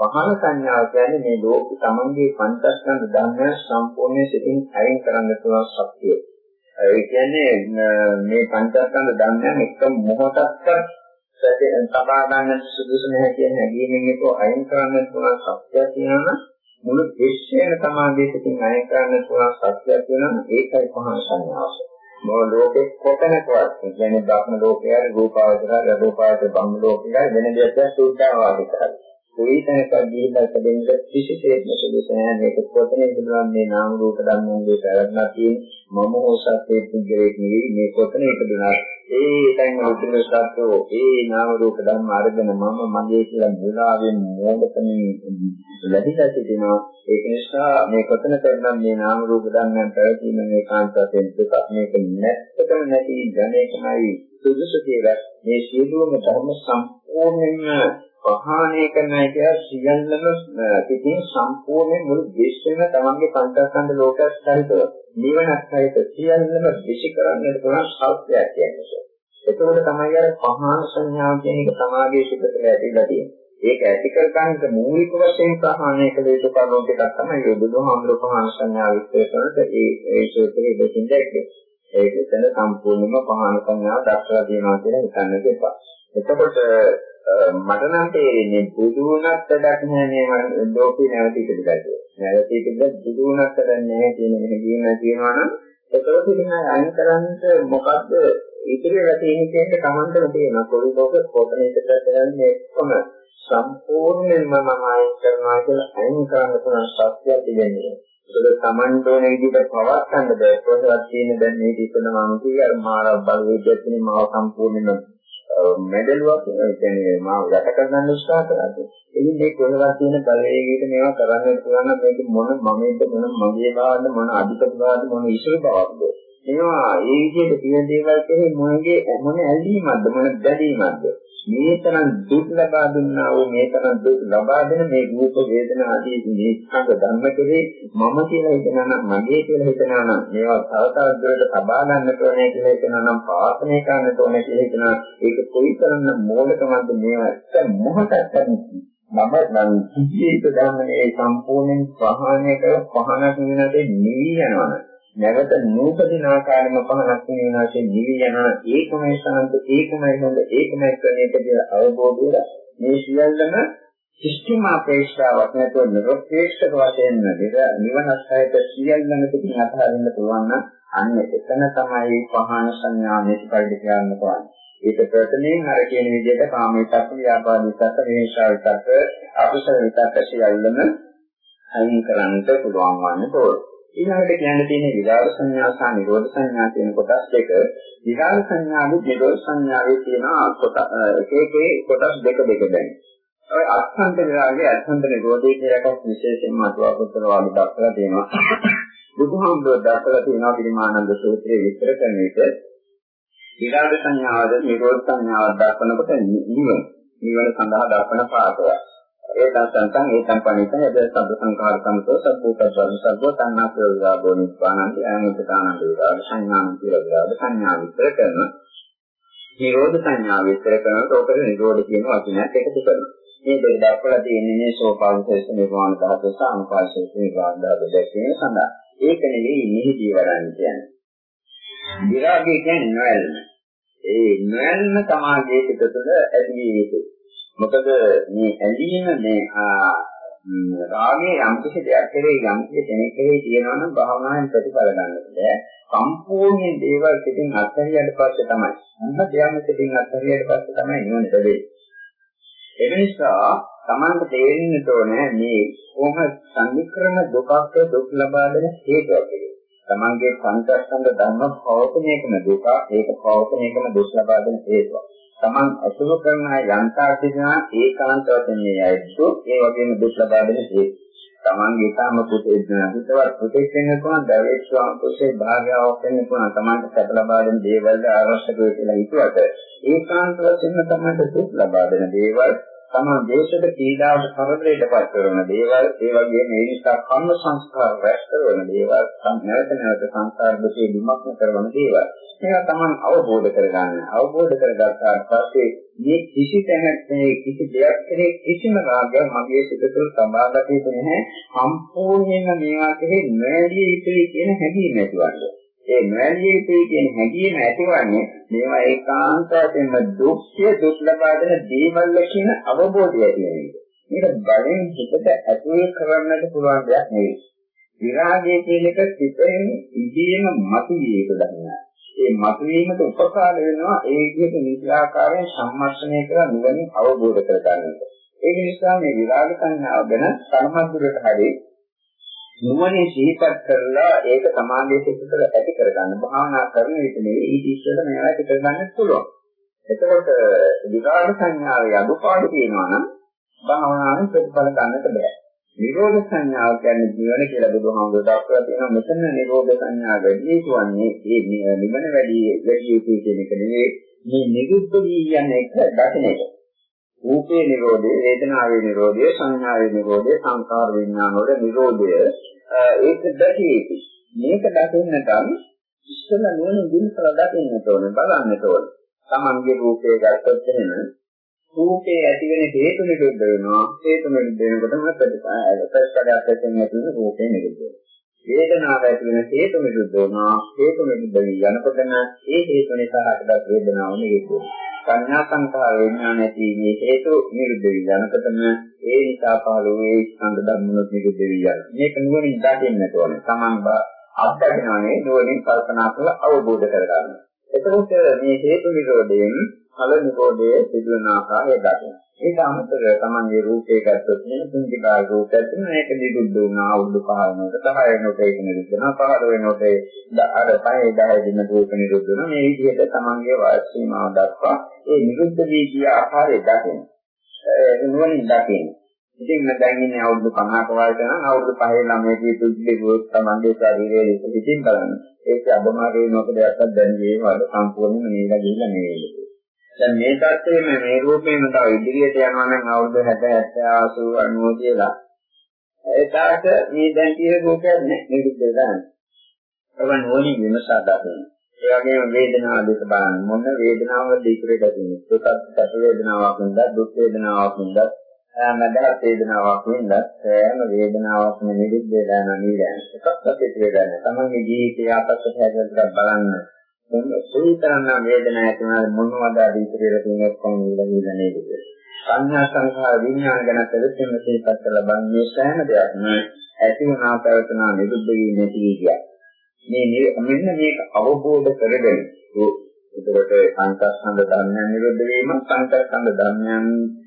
පහන සංඥාව කියන්නේ මේ ලෝක තමන්ගේ පංචස්කන්ධ ධර්මයන් සම්පූර්ණ සිතින් අයින් කරන්න පුළුවන් ශක්තිය. ඒ කියන්නේ මේ පංචස්කන්ධ ධර්මයන් එක මොහොතක්වත් සබා ගන්න සුදුසු නැහැ කියන හැඟීමෙන් ඒක අයින් කරන්න පුළුවන් ශක්තිය තියෙනවා මුළු විශ්වයම සමාධිය සිතින් අයින් කරන්න පුළුවන් ශක්තිය තියෙනවා ඒකයි පහන සංඥාව. මොන ලෝකෙ කොතනකවත් කියන්නේ බ්‍රහ්ම ලෝකයේ රූපාවචර රූපාවචර බ්‍රහ්ම ලෝකයේ වෙන දෙයක් සූත්‍රාවාදී කරන්නේ. කොයි තැනක ගිහිල්ලා ඉපදෙන්න කිසිසේත්ම සුදුසු නැහැ මේක කොතන ඉඳලා මේ නාම රූප ධර්මයන්ගේ පැවැත්මක් තියෙන මම හෝ සත්‍යයේ පුද්ගලයෙක් නෙවෙයි මේ කොතන ඉපදුනා ඒ තැන් උතුර සත්‍යෝ ඒ නාම රූප ධර්ම අරගෙන මම මගේ කියලා මුලාවෙන් මෝඩකමින් ලැබිලා සිටිනවා ඒක නිසා මේ කොතන කරනම් මේ නාම රූප ධර්මයන් පැවතීම මේ කාන්තාවෙන් දුක මේක නැත්තටම නැති ධනේකමයි සුදුසු කියලා මේ සියලුම ධර්ම සම්පූර්ණයෙන්ම ප්‍රහාණය කරනවා කියලා සියල්ලම පිටින් සම්පූර්ණ මුළු විශ්වයම තමන්ගේ පංචස්කන්ධ ලෝකයක් සහිතව නිවනක් සහිත සියල්ලම විශ් කරන්නට පුළුවන් සත්‍යයක් කියන්නේ. එතකොට තමයි අර පහාන සංඥාව කියන එක සමාගයේ සිිතට ඇතිලා තියෙන්නේ. ඒක ඇති කර ගන්නට මූලික වශයෙන් ප්‍රහාණය කළ යුතු කරුණු ටිකක් තමයි බුදුහාමුදුරුවෝ පහාන සංඥාව විස්තර කරනකොට ඒ ඒ සූත්‍රයේ දෙකින් දැක්කේ. ඒක එතන සම්පූර්ණයෙන්ම පහාන සංඥාව දක්වලා තියෙනවා කියලා හිතන්න එපා. එතකොට මට නම් තේරෙන්නේ බුදු වුණත් වැඩක් නැහැ මේ ලෝකේ නැවත ඉපදෙන්න. නැවත ඉපදෙන්න බුදු වුණත් වැඩක් නැහැ කියන හැඟීම තියෙනවා නම් ඒකවල ඉතින් අයින් කරන්න මොකද්ද ඉතිරි වෙලා තියෙන දෙයක තමන්ටම තියෙනවා. පොඩි ලෝක කොතන ඉඳලා කරන්නේ කොහොම සම්පූර්ණයෙන්ම මම අයින් කරනවා කියලා අයින් කරන්න පුළුවන් සත්‍යය තිබෙන්නේ. ඒක තමන්ට ඕන විදිහට පවත්න්න බෑ. කොහොමද තියෙන දැන් මේ ඉතින් මම කිය අර මාර බලවේගයෙන් මාව සම්පූර්ණයෙන්ම මැඩලුවක් කියන්නේ මාව යට කරගන්න උත්සාහ කරන්නේ. ඉතින් මේ කොහෙවත් තියෙන බලවේගයකට මේවා කරන්න පුළුවන් නම් මේක මොන මමෙන්ද මොන මගේ බවද මොන අධිපති බවද මොන ඉසුරු බවක්ද? මේවා ඒ විදිහට කියන දේවල් කෙරේ මොනගේ මොන ඇල්ලීමක්ද මොන දැඩීමක්ද? මේ තරම් දුක් ලබා දුන්නා වූ මේ තරම් දුක් ලබා දෙන මේ රූප වේදනා ආදී මේ සංග ධර්ම කෙරේ මම කියලා හිතනවා නම් මගේ කියලා හිතනවා නම් මේවා තව තවත් දුරට සබා ගන්නට ඕනේ කියලා හිතනවා නම් පාසනය කරන්නට ඕනේ කියලා හිතනවා ඒක කොයිතරම් මෝඩකමක්ද මේවා එක මොහොතක් මම නම් කිසියක ධර්මයේ සම්පූර්ණයෙන් ප්‍රහාණය කර පහනක් වෙනදී නිවි යනවා නැවත නූපදින ආකාරම පහනක් වෙනාසේ නිවි යන ඒකමයි සාන්ත ඒකමයි හොඳ ඒකමයි ක්‍රමයක කියලා අවබෝධ වෙලා මේ සියල්ලම සිස්ටම අපේක්ෂාවක් නැතුව නිර්පේක්ෂක වශයෙන් නිවන සහිත සියල්ලම පිටින් අතහරින්න පුළුවන් නම් අන්න එතන තමයි පහන සංඥා නිස්පරිදි කියන්න පුළුවන්. ඒක ප්‍රථමයෙන් අර කියන විදිහට කාමීතක් ව්‍යාපාදිතක් විහිංසාව විතක් අකුසල විතක් සියල්ලම අයින් කරන්නට පුළුවන් වන්නේ තෝරන. ඊළඟට කියන්න තියෙන විරාග සංඥා සහ නිරෝධ සංඥා කියන කොටස් දෙක විරාග සංඥාවේ නිරෝධ සංඥාවේ තියෙන එක එක කොටස් දෙක දෙක දැන්. ඔය අත්හන්ත විරාගයේ අත්හන්ත නිරෝධයේ කියලා එකක් විශේෂයෙන්ම අතුවාපුත්තර වාගේ දක්වලා තියෙනවා. බුදුහාමුදුරුවෝ දක්වලා තියෙනවා පිරිමානන්ද සූත්‍රයේ විස්තර කරන විට විරාග සංඥාවද නිරෝධ සංඥාවද දක්වනකොට නිවන නිවන සඳහා දක්වන පාඩයක්. ඒකං සංසං ඒකං පණිතං යද සබ්බ සංඛාර සම්තෝ සබ්බෝපද්වං සබ්බෝ තණ්හාසෝ විරාගෝ නිස්සානන්ති අනිත්‍යානන්ද විරාග සංඥාන කියලා විරාග සංඥා විස්තර කරනවා. නිරෝධ සංඥා විස්තර කරනකොට ඔකට නිරෝධ කියන වචනයත් එකතු කරනවා. මේ දෙක දක්වලා තියෙන්නේ මේ සෝපාවශේෂ නිර්වාණ ධාතු සහ අනුපාවශේෂ නිර්වාණ ධාතු දැක්වීම සඳහා. ඒක නෙවෙයි නිහිදී වරන්නේ කියන්නේ. විරාගය කියන්නේ නොයල්ම. ඒ නොයල්ම සමාජයේ පිටතට ඇති විය යුතුයි මොකද මේ ඇලීම මේ රාගයේ යම් කිසි දෙයක් කෙරෙහි යම් කිසි කෙනෙක් කෙරෙහි තියෙනවා නම් භාවනාවෙන් ප්‍රතිඵල ගන්නට බෑ. සම්පූර්ණ දේවල් පිටින් අත්හැරියට පස්සේ තමයි. අන්න දෙයක්ම පිටින් අත්හැරියට පස්සේ තමයි නිවන ලැබෙන්නේ. ඒ නිසා Tamanta තේරෙන්න ඕනේ මේ කොහොම සංනික්‍රම දුකක් දුක් ලබා දෙන හේතුවක් කියලා. Tamange පංචස්කන්ධ ධර්ම පවතනයකම දුක ඒක පවතනයකම දුක් ලබා දෙන හේතුවක්. Taman අසුර කරන යන්තා තිබෙනා ඒකාන්ත වශයෙන් මේ අයතු ඒ වගේම දුක් ලබා දෙන හේතු. Tamanගේ ඊටම පුතේ හිතවත් පුතේ වෙන කොහොමද දවේශ ස්වාමීසේ භාග්‍යාවක් වෙන්න පුළුවන් Tamanට සැප ලබා දෙන දේවල් ආවශ්‍යක වේ කියලා හිතුවට ඒකාන්ත වශයෙන් Tamanට දුක් ලබා දෙන දේවල් තමා දේශක පීඩාවට කරදරයට පත් කරන දේවල් ඒ වගේම ඒ නිසා කර්ම සංස්කාර රැස් කරන දේවල් නැවත නැවත සංස්කාර දෙකේ විමක්න කරන දේවල්. මේවා තමන් අවබෝධ කරගන්න. අවබෝධ කරගත්තාට පස්සේ මේ කිසි තැනක මේ කිසි දෙයක් කෙරේ කිසිම රාගයක් මගේ සිත තුළ සබාගත යුතු නැහැ. සම්පූර්ණයෙන්ම මේවා කෙරේ නොඇලිය යුතුයි කියන හැඟීම ඇතිවන්නේ. ඒ නොඇලිය යුතුයි කියන හැඟීම ඇතිවන්නේ මේවා ඒකාන්ත වශයෙන්ම දුක්ඛය දුක් ලබා දෙන දේවල් කියන අවබෝධය ඇති මේක බලෙන් හිතට ඇතුල් කරන්නට පුළුවන් දෙයක් නෙවෙයි. විරාගය කියන එක සිතෙන් ඉදීම මතුවිය යුතු ධර්මයක්. ඒ මතුවීමට උපකාර වෙනවා ඒ විදිහට නිසාකාරයෙන් සම්මර්ෂණය කරලා නිවනින් අවබෝධ කරගන්නට. ඒ නිසා මේ විරාග සංඥාව ගැන සම්මද්දුරට හරියි නුවණින් සිහිපත් කරලා ඒක සමාධියේ සිතට ඇති කරගන්න භාවනා කරන විට නෙවෙයි ඊට ඉස්සෙල්ලා මේවා ඇති කරගන්න පුළුවන්. එතකොට විකාර සංඥාවේ අඩුපාඩු තියෙනවා නම් භාවනාවෙන් ප්‍රතිඵල ගන්නට බෑ. නිරෝධ සංඥාව කියන්නේ ජීවන කියලා බුදුහාමුදුරුවෝ දක්වලා තියෙනවා. මෙතන නිරෝධ සංඥා වැඩි යුතුන්නේ ඒ නිවන වැඩි වැඩි යුතු කියන එක නෙවෙයි මේ නිරුද්ධ වී යන එක දකින එක. රූපේ නිරෝධය, වේදනාවේ නිරෝධය, සංඥාවේ නිරෝධය, සංකාර විඥාන වල නිරෝධය ඒක දැකිය යුතුයි. මේක දකින්නට ඉස්සෙල්ල නුවණින් දිනසලා දකින්නට ඕනේ, බලන්නට ඕනේ. Tamange රූපේ ගත්තොත් එහෙම රූපේ ඇති වෙන හේතු නිරුද්ධ වෙනවා. හේතු නිරුද්ධ වෙනකොටම ප්‍රතිපදාවක් ඇතිවෙන රූපේ නිරුද්ධ වෙනවා. වේදනාව ඇති වෙන හේතු නිරුද්ධ වෙනවා. හේතු නිරුද්ධ වී යනකොටම ඒ හේතු නිසා හටගත් වේදනාව නිරුද්ධ වෙනවා. සංඥා සංකාර විඥාන ඇතිීමේ හේතු නිරුද්ධ වී යනකොටම ඒ නිසා පහළ වූ ස්කන්ධ ධර්මනොත් නිරුද්ධ වී යනවා. මේක නුවණින් දකින්නට ඕනේ. Taman අත්දකිනවනේ නුවණින් කල්පනා කරලා අවබෝධ කරගන්න. එතකොට මේ හේතු නිරෝධයෙන් ඵල නිරෝධයේ සිදුවන ආකාරය දකින්න. ඒක අමතරව තමන්ගේ රූපේ ගත්තොත් මේ කුංචිකාර රූපයක් තියෙනවා ඒක නිරුද්ධ වුණා අවුරුදු 5 වෙනකොට 10 වෙනකොට ඒක නිරුද්ධ වෙනවා 15 වෙනකොට අර 5 10 දින රූප නිරුද්ධ වෙනවා මේ විදිහට තමන්ගේ වයස් සීමාව දක්වා ඒ නිරුද්ධ වී ගිය ආකාරය දකින්න. ඒ නුවණින් දකින්න. ඉතින් මම දැන් ඉන්නේ අවුරුදු 50ක වයස නම් අවුරුදු 5 ළමයේ පුදුලි ගොස් තමන්ගේ ශරීරයේ ඉතින් බලන්න. ඒක අබමාරේ මොකද යක්කත් දැන් මේ වල සම්පූර්ණයෙන්ම නේලා ගිහිල්ලා නෙවෙයි. දැන් මේ තත්ත්වෙම මේ රූපේම තව ඉදිරියට යනවා නම් අවුරුදු 60 70 80 90 කියලා. ඒකට මේ දැන් තියෙන රූපයක් නෑ නිරුද්ධ වෙලා. ඒවා නෝනි විමසා දකින්න. ඒ වගේම වේදනාව දෙක බලන්න. මොන වේදනාවද ඉදිරියට තියෙන්නේ? දුක සැප වේදනාවක් නේද? දුක් වේදනාවක් නේද? මදහත් වේදනාවක් නේද? සෑම වේදනාවක්ම නිරුද්ධ වෙලා නැනිලා. එකක්වත් ඉතිරි වෙලා නැහැ. තමන්ගේ ජීවිතය අපස්සට හැදෙන්න බලන්න. මොන සුවිතරන්න වේදනාවක් ඇති වුණාද මොනවද අද ඉතිරියට තියෙන ඔක්කොම නිලවිලා නේද සංඥා සංඛාර විඥාන ගැන පෙරෙන්න සිහිපත් කරලා බලන මේ සෑම දෙයක්ම ඇති වුණා පැවතුණා නිරුද්ධ වී නැති වී ගියා මේ මෙන්න මේක අවබෝධ කරගෙන එතකොට සංකස්සන්ද ධර්මයන් නිරුද්ධ වීම සංකස්සන්ද ධර්මයන්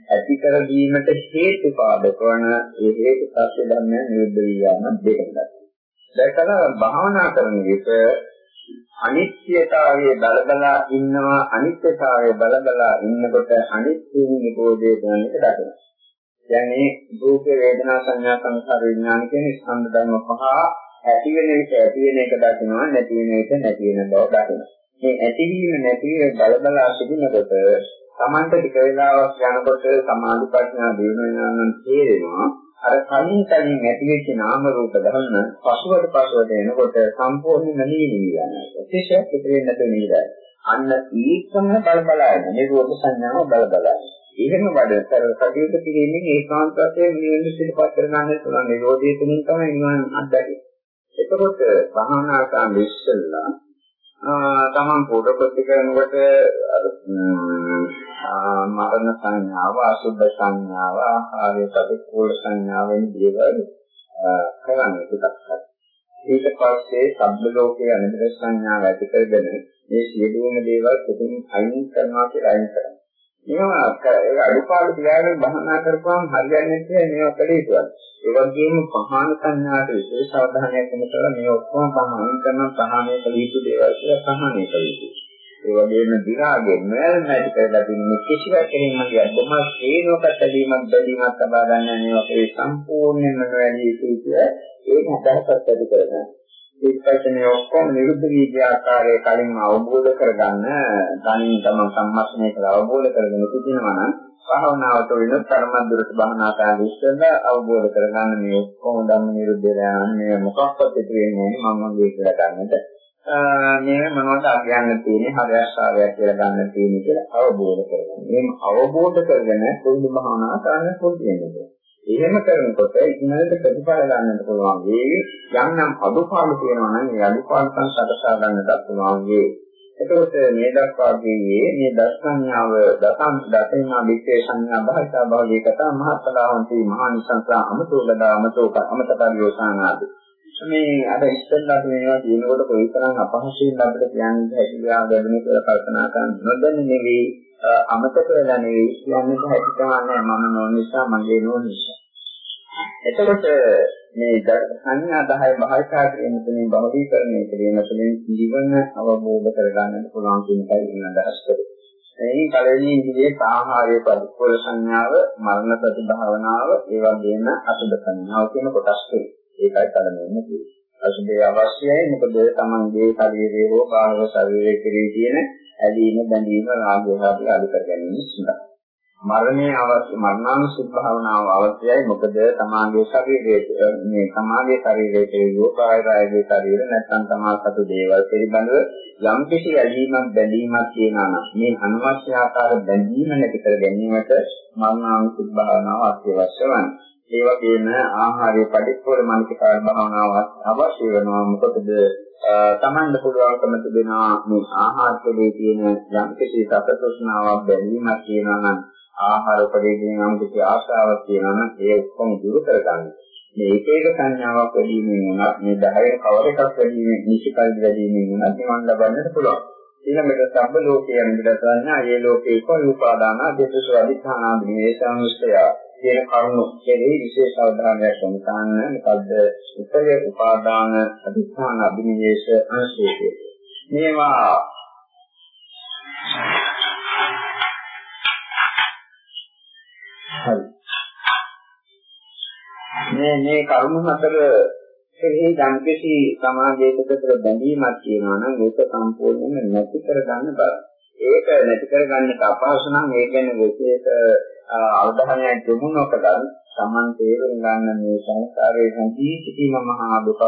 ඇති කර දීමට හේතු පාදක වන ඒ හේතු පස්ස ධර්මයන් නිරුද්ධ වී යාම දෙකක්. දැකලා භාවනා කරන විට අනිත්‍යතාවයේ බලබලා ඉන්නවා අනිත්‍යතාවයේ බලබලා ඉන්නකොට අනිත්‍ය නිරෝධය දැනට දකිනවා. දැන් මේ රූප වේදනා සංඥා සංස්කාර විඥාන කියන ස්කන්ධ ධර්ම පහ ඇති වෙන විට ඇති වෙන එක දකිනවා නැති වෙන විට නැති වෙන බව දකිනවා. මේ ඇතිවීම නැතිවීම බලබලා සිටිනකොට Tamanta ටික වේලාවක් යනකොට සමාධි ප්‍රඥා දිනු වෙනවා නම් තේරෙනවා අර කලින් කලින් ඇති වෙච්ච නාම රූප ධර්ම පසුවට පසුවට එනකොට සම්පූර්ණ නලීනී යනවා. විශේෂයක් ඉතිරෙන්නේ නැතුව නේදයි. අන්න ඒකම බල බල යන නිරෝධ සංඥාව බල බල. එහෙම වඩතර කටයුතු කිරීමෙන් ඒකාන්ත වශයෙන් නිවන සිදුපත් කරගන්න පුළුවන් නිරෝධය තුලින් තමයි නිවන අත්දැකෙන්නේ. එතකොට භාවනා කරන ඉස්සෙල්ලා තමන් පොඩපොත් කරනකොට අර මරණ සංඥාව අසුද්ධ සංඥාව ආහාරයේ ප්‍රතිකූල සංඥාව වෙන දේවල් කරන්න ටිකක් හරි. ඊට පස්සේ සබ්බ ලෝකයේ අනිත්‍ය සංඥාව ඇති කරගෙන මේ සියලුම දේවල් පුදුම අයින් කරනවා කියලා අයින් කරනවා. මේවා ඒක අඩුපාඩු තියාගෙන බහනා කරපුවාම හරියන්නේ නැහැ මේවා කළ යුතුයි. ඒ වගේම පහාන සංඥාට විශේෂ අවධානයක් යොමු කරලා මේ ඔක්කොම පහාන කරන පහානේ කළ යුතු දේවල් කියලා පහානේ කළ යුතුයි. ඒ වගේම විරාගයෙන් නැල්මැටි කරලා තින්නේ කිසිවක් කෙනෙක් මගේ අදම හේනොකට දීමක් බැඳීමක් ලබා ගන්න මේ වගේ සම්පූර්ණයෙන්ම නොවැළී යුතුයි කිය ඒක හදාගත්ත ඇති කරගන්න. ඒකටනේ ඔක්කොම නිරුද්ධ වී ආකාරයේ කලින් අවබෝධ කරගන්න තනින් තම සම්මස්නය කරලා අවබෝධ කරගෙන සිටිනවා නම් භාවනාවට වෙනත් තරමක් දුරට භාවනා කරලා ඉස්සෙල්ලා අවබෝධ කරගන්න මේ ඔක්කොම ධම්ම නිරුද්ධ වෙලා යන්නේ මොකක්වත් ඉතුරු වෙන්නේ නැහැ මම මගේ කියලා ගන්නට මේ මොනවද අගයන්න තියෙන්නේ හරයස්සාවයක් කියලා ගන්න තියෙන්නේ කියලා අවබෝධ කරගන්න. මේ අවබෝධ කරගෙන පුරුදු භාවනා කරන්න පුරුදු වෙනවා. එහෙම කරනකොට ඉක්මනට ප්‍රතිඵල ගන්නට පුළුවන් වේවි. යම් නම් අඩුපාඩු තියෙනවා නම් ඒ අඩුපාඩුකම් සකසා ගන්නට පුළුවන් වේවි. එතකොට මේ දක්වා ගියේ මේ දර්ශනඥාව දසම් දසේනා වික්‍රේ සංඥා භාෂා භාගයේ කතා මහත්ලාවන්ති මහානිසංසා අමතෝගදා අමතෝක අමතකාරියෝසානාදී මේ අර ඉස්සෙල්ලා මේවා කියනකොට කොයිතරම් අපහසුයෙන් අපිට කියන්න හැකියාව ලැබෙන කියලා කල්පනා කරන්න නොදැන නෙවෙයි අමතක වෙලා නෙවෙයි කියන්නට හැකියාවක් නැහැ මම නොන නිසා මගේ නොන නිසා එතකොට මේ සංඥා 10 භාෂා කියන තුනේ බහුලීකරණය කිරීම තුළින් ජීවන අවබෝධ කරගන්නට පුළුවන් කියන එකයි මම අදහස් කරන්නේ. එයින් කලින් ඉදිරියේ ආහාරයේ පරිපූර්ණ සංඥාව, මරණ සති භාවනාව, ඒ වගේම අසුබ සංඥාව කියන කොටස් තුනේ. ඒකයි පළමුවෙන්ම කියන්නේ. අසුබේ අවශ්‍යයි මොකද තමන්ගේ ශරීරයේ හෝ බාහිර ශරීරයේ කෙරෙහි තියෙන ඇලීම බැඳීම රාගය ආදී අඩු කර ගැනීම සඳහා. මරණය අවශ්‍ය මරණානුසුත් භාවනාව අවශ්‍යයි මොකද තමාගේ ශරීරයේ මේ තමාගේ ශරීරයේ කෙරෙහි බාහිරයේ ශරීර නැත්නම් තමා සතු දේවල් පිළිබඳව යම් කිසි ඇලීමක් බැඳීමක් තියෙනවා නම් මේ අනවශ්‍ය ආකාර බැඳීම නැති කර ගැනීමට මරණානුසුත් භාවනාව අත්‍යවශ්‍ය වන්නේ. ඒ වගේම ආහාරයේ පරිපූර්ණ මානසිකාර භාවනාව අවශ්‍ය වෙනවා මොකද තමන්ට පුළුවන්කම තිබෙනවා මේ ආහාර කෙරේ තියෙන යම් කිසි සතසෝෂණාවක් බැඳීමක් තියෙනවා නම් ආහාර උපදේශයෙන් යම් කිසි ආශාවක් තියෙනවා නම් ඒ ඔක්කොම දුරු කරගන්න. මේ එක එක සංඥාවක් වැඩි වීමෙන් උනත් මේ 10 කවර එකක් වැඩි වීමෙන් නිසිකල් වැඩි වීමෙන් උනත් නිවන් ලබන්නට පුළුවන්. ඊළඟට සම්බ ලෝකයේ නිදලා සංඥා ඒ ලෝකේ කොයි උපාදාන දෙසස අධිඨානාද මේසානුස්සය කියන කරුණු කෙරෙහි විශේෂ අවධානයක් යොමු කරන්න. මොකද්ද? උපය උපාදාන අධිෂ්ඨාන අභිනිවේෂ අනුශේෂය මේවා හරි. මේ මේ කරුණු හතර කෙරෙහි ධම්පේසි සමාජයකට බැඳීමක් කියනවා නම් ඒක සම්පූර්ණයෙන්ම නැති කරගන්න බෑ ඒක නැති කරගන්නට අපහසු නම් ඒ කියන්නේ විශේෂ අවධානයක් යොමු නොකරන Taman තේරුම් ගන්න මේ සංස්කාරයේ සංකී සිටීම මහා දුකක්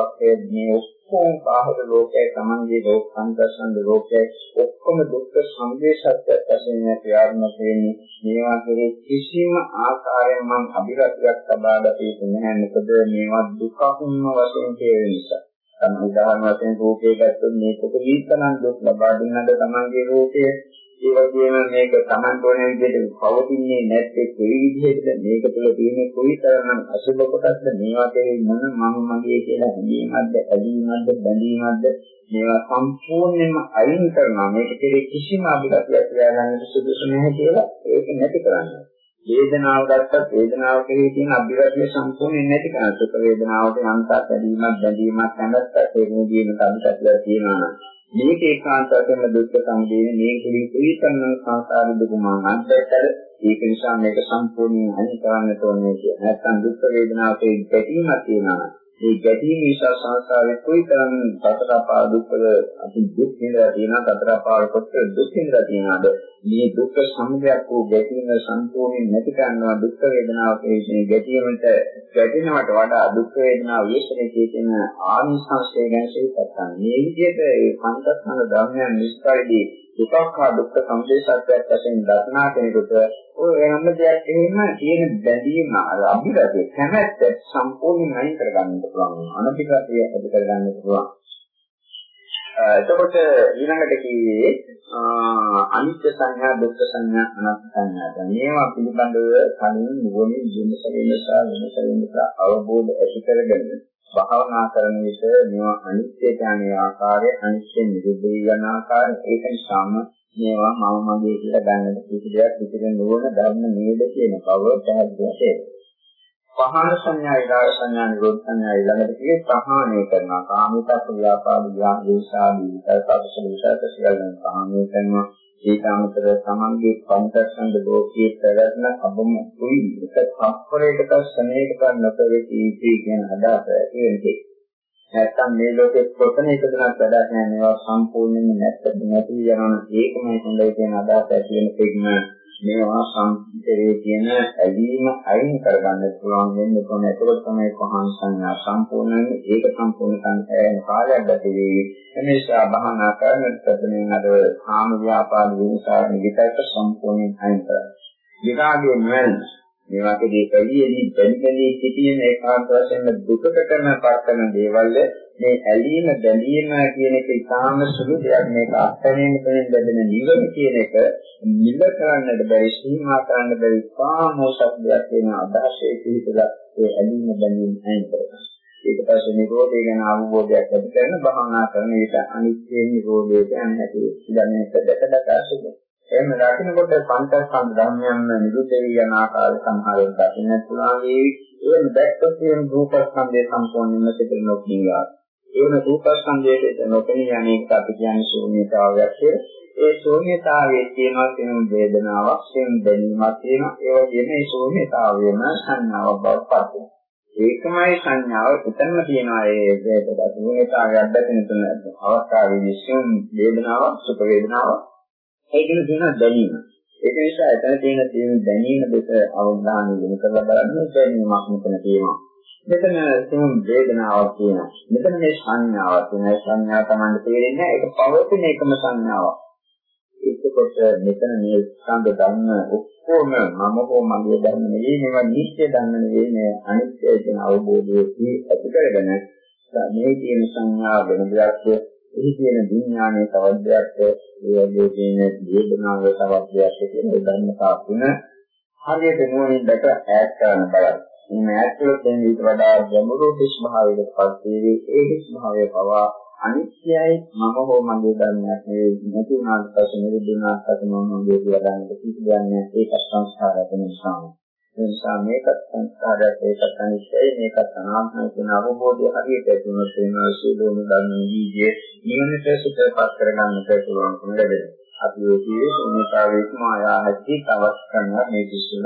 මේ ඔක්කොම බාහිර ලෝකයේ Tamanගේ ලෝක සංදර්ශන ලෝකයේ ඔක්කොම දුක්ඛ සංදේශයක් වශයෙන් ක්‍රියාත්මක වෙන්නේ මේවා කෙරේ කිසිම ආකාරයෙන් මම අභිරතියක් ලබා ගත යුතු නැහැ. මොකද මේවා දුකක්ම වශයෙන් තේරෙන නිසා. තමයි උදාහරණ වශයෙන් රූපේ ගත්තොත් මේක කොහොමද දුක් ලබා දෙන්නද Tamanගේ රූපයේ? ඒ වගේම මේක Taman ඕන විදිහට පවතින්නේ නැත්තේ කොයි විදිහටද? මේක තුළ තියෙන කොයිතරම් අසුබ කොටස්ද? මේවා කෙරෙහි මොන මම මගේ කියලා හැඟීමක්ද ඇලීමක්ද බැඳීමක්ද? මේවා සම්පූර්ණයෙන්ම අයින් කරනවා. මේක කෙරෙහි කිසිම අභිගතයක් තියාගන්නට සුදුසු නැහැ කියලා ඒක නැති කරන්නේ. වේදනාව ගත්තත් වේදනාව කෙරෙහි තියෙන අභිගතය සම්පූර්ණයෙන් නැති කරන සුඛ වේදනාවට යන්තම් ඇලීමක් බැඳීමක් නැත්නම් ඒ නිදීම කම්පටලා තියෙනවා නම් මේක ඒකාන්ත වශයෙන්ම දුක්ඛ සමුදය මේ කුලිය කුලිතන සංසාර දුක මම අත්දැකලා ඒක නිසා මේක සම්පූර්ණයෙන් අනිත් කරන්නට ඕනේ කියලා. නැත්නම් දුක් වේදනාවක ගැටීමක් තියෙනවා. මේ ගැටීම නිසා සංසාරේ කොයිතරම් සතර අපා දුක්වල අපි දුක් විඳලා තියෙනවා සතර අපා කොච්චර දුක් විඳලා තියෙනවද මේ දුක් සමුදයක් වූ ගැටීම සම්පූර්ණයෙන් නැති කරනවා දුක් වේදනාව කියන්නේ ගැටීමට ගැටෙනවට වඩා දුක් වේදනාව විශ්ලේෂණය කියන ආනිසංසය ගැන සිතත් ගන්න. මේ විදිහට ඒ පංචස්කන්ධ ධර්මයන් නිස්කල්දී දුකක් හා දුක්ඛ සමුදය සත්‍යයක් වශයෙන් දක්නා කෙනෙකුට ඔය හැම දෙයක් එහෙම තියෙන බැඳීම අභිරතේ කැමැත්ත සම්පූර්ණයෙන් අයින් කරගන්න පුළුවන් අනතිකතිය ඇති කරගන්න පුළුවන් එතකොට ඊළඟට කියේ අනිත්‍ය සංඥා දුක්ඛ සංඥා අනාත්ම සංඥා. දැන් මේවා පිළිබඳව කලින් නුවණින් විමසගෙන සහ විමසගෙන අවබෝධ ඇති කරගෙන භාවනා කරන විට මේවා අනිත්‍ය ඥානයේ ආකාරය අනිත්‍ය නිරුද්ධ යන ආකාරය. ඒක නිසාම මේවා මම මගේ කියලා ගන්නට කිසි දෙයක් පිටින් නොවන ධර්ම නේද කියන බව පැහැදිලිව පහන සංඥා විදාය සංඥා නිරෝධ සංඥා ඊළඟට කියේ ප්‍රහාණය කරනවා. කාමිකත් ව්‍යාපාද විහාර දේශාදී විතරපස විතරක සියල්ලම ප්‍රහාණය කරනවා. ඒක අමතර තමන්ගේ පංචස්කන්ධ ලෝකයේ පැවැත්ම අබම කුයි එක තත්පරයකට ස්නේහකට නොකරති කියන අදහස එන්නේ. නැත්තම් මේ ලෝකෙත් කොතන එකදනක් වැඩක් නැහැ. මේවා සම්පූර්ණයෙන්ම නැත්තම් නැති යනවා ඒකමයි හොඳයි කියන අදහස ඇති වෙන කෙක්ම මේවා සම්පූර්ණයේ තියෙන ඇලීම අයින් කරගන්න පුළුවන් වෙන්නේ කොහොමද එතකොට තමයි පහන් සංඥා සම්පූර්ණයෙන් ඒක සම්පූර්ණ කරන්න කාලයක් ගත වෙයි එනිසා බහනා කරනකොට මේ අර කාම ව්‍යාපාද විනිසාර නිවිතක සම්පූර්ණයෙන් අයින් කරගන්න. විරාගයේ නෙවෙයි මේ වගේ දෙකලියදී බැඳගෙන සිටින ඒකාන්ත වශයෙන් දුකට කරන පත්තන දේවල් මේ ඇලීම බැඳීම කියන එක ඉතාම සුළු දෙයක් මේක අත්හැරීම තුළින් ලැබෙන නිවන කියන එක නිල කරන්නට බැරි සීමා කරන්න බැරි සාමෝසක් දෙයක් වෙන අදහසේ පිළිතුරක් ඒ ඇලීම බැඳීම අයින් කරගන්න. ඊට පස්සේ නිරෝධය ගැන අවබෝධයක් ඇති කරන භවනා කරන විට අනිත්‍ය නිරෝධය ගැන ඇති ඉඳන් එක දැක දැක සිටිනවා. එහෙම දකින්නකොට පංචස්කන්ධ ධර්මයන් නිරුද්ධ වී යන ආකාරය සමහරවිට දකින්න පුළුවන් වේවි. එහෙම දැක්කොත් එහෙම රූපස්කන්ධය සම්පූර්ණයෙන්ම පිටර නොකියනවා. එහෙම රූපස්කන්ධයේ නොපෙනී යන්නේකට අපි කියන්නේ ශූන්‍යතාවයක් කියලා. ඒ ශූන්‍යතාවයේ තියෙනවා කියන වේදනාවක්, කියන දැනීමක් තියෙනවා. ඒ වගේම මේ ශූන්‍යතාවයම සංඥාවක් බවට පත් වෙනවා. ඒකමයි සංඥාව එතනම තියෙනවා ඒ වේදනාව. ශූන්‍යතාවයක් දැකෙන තුන අවස්ථාවේදී ශූන්‍ය වේදනාවක්, සුඛ වේදනාවක් ඒකෙන් කියන දැනීම. ඒක නිසා එතන තියෙන තියෙන දැනීම දෙක අවධානය යොමු කරලා බලන්න දැනීමක් මෙතන තියෙනවා. මෙතන තුන් වේදනාවක් තියෙනවා. මෙතන මේ සංඥාවක් තියෙනවා. සංඥා තමයි තේරෙන්නේ ඒක පවතින එකම සංඥාවක්. ඒකකොට මෙතන මේ ස්කන්ධ ධර්ම ඔක්කොම මම හෝ මගේ ධර්ම නෙවෙයි මේවා නිත්‍ය ධර්ම නෙවෙයි මේ අනිත්‍ය කියන අවබෝධයේදී ඇති කරගෙන මේ කියන සංඥා වෙන දෙයක් එහි තියෙන විඥානයේ තවත් දෙයක් ඒ වගේ තියෙන වේදනාව තවත් දෙයක් කියන ධර්මතා තුන හරියට නුවණින් දැක ඈත් කරන බලයි. මේ ඈත්වල තියෙන ඊට වඩා ගැඹුරු ස්වභාවයකට පත් වේවි ඒ ස්වභාවය පවා අනිත්‍යයි මම හෝ මගේ ධර්මයක් නෙවෙයි නැති වුණාට පස්සේ නිරුද්ධ වුණාට පස්සේ මම මගේ කියලා ගන්නට කිසි දෙයක් නැහැ ඒක සංස්කාරයක් නිසා. ඒ නිසා මේකත් සංස්කාරයක් ඒකත් අනිත්‍යයි මේකත් අනාත්මයි කියන අවබෝධය හරියට ඇතිවෙන තේනවා සීලෝම ධර්ම ජීවිතයේ නිවනට සුපපත් කරගන්නට පුළුවන්කම ලැබෙනවා. අපි ඒ කියේ මොනතාවේක මායා හැටි තවත් කරනවා මේ කිසිල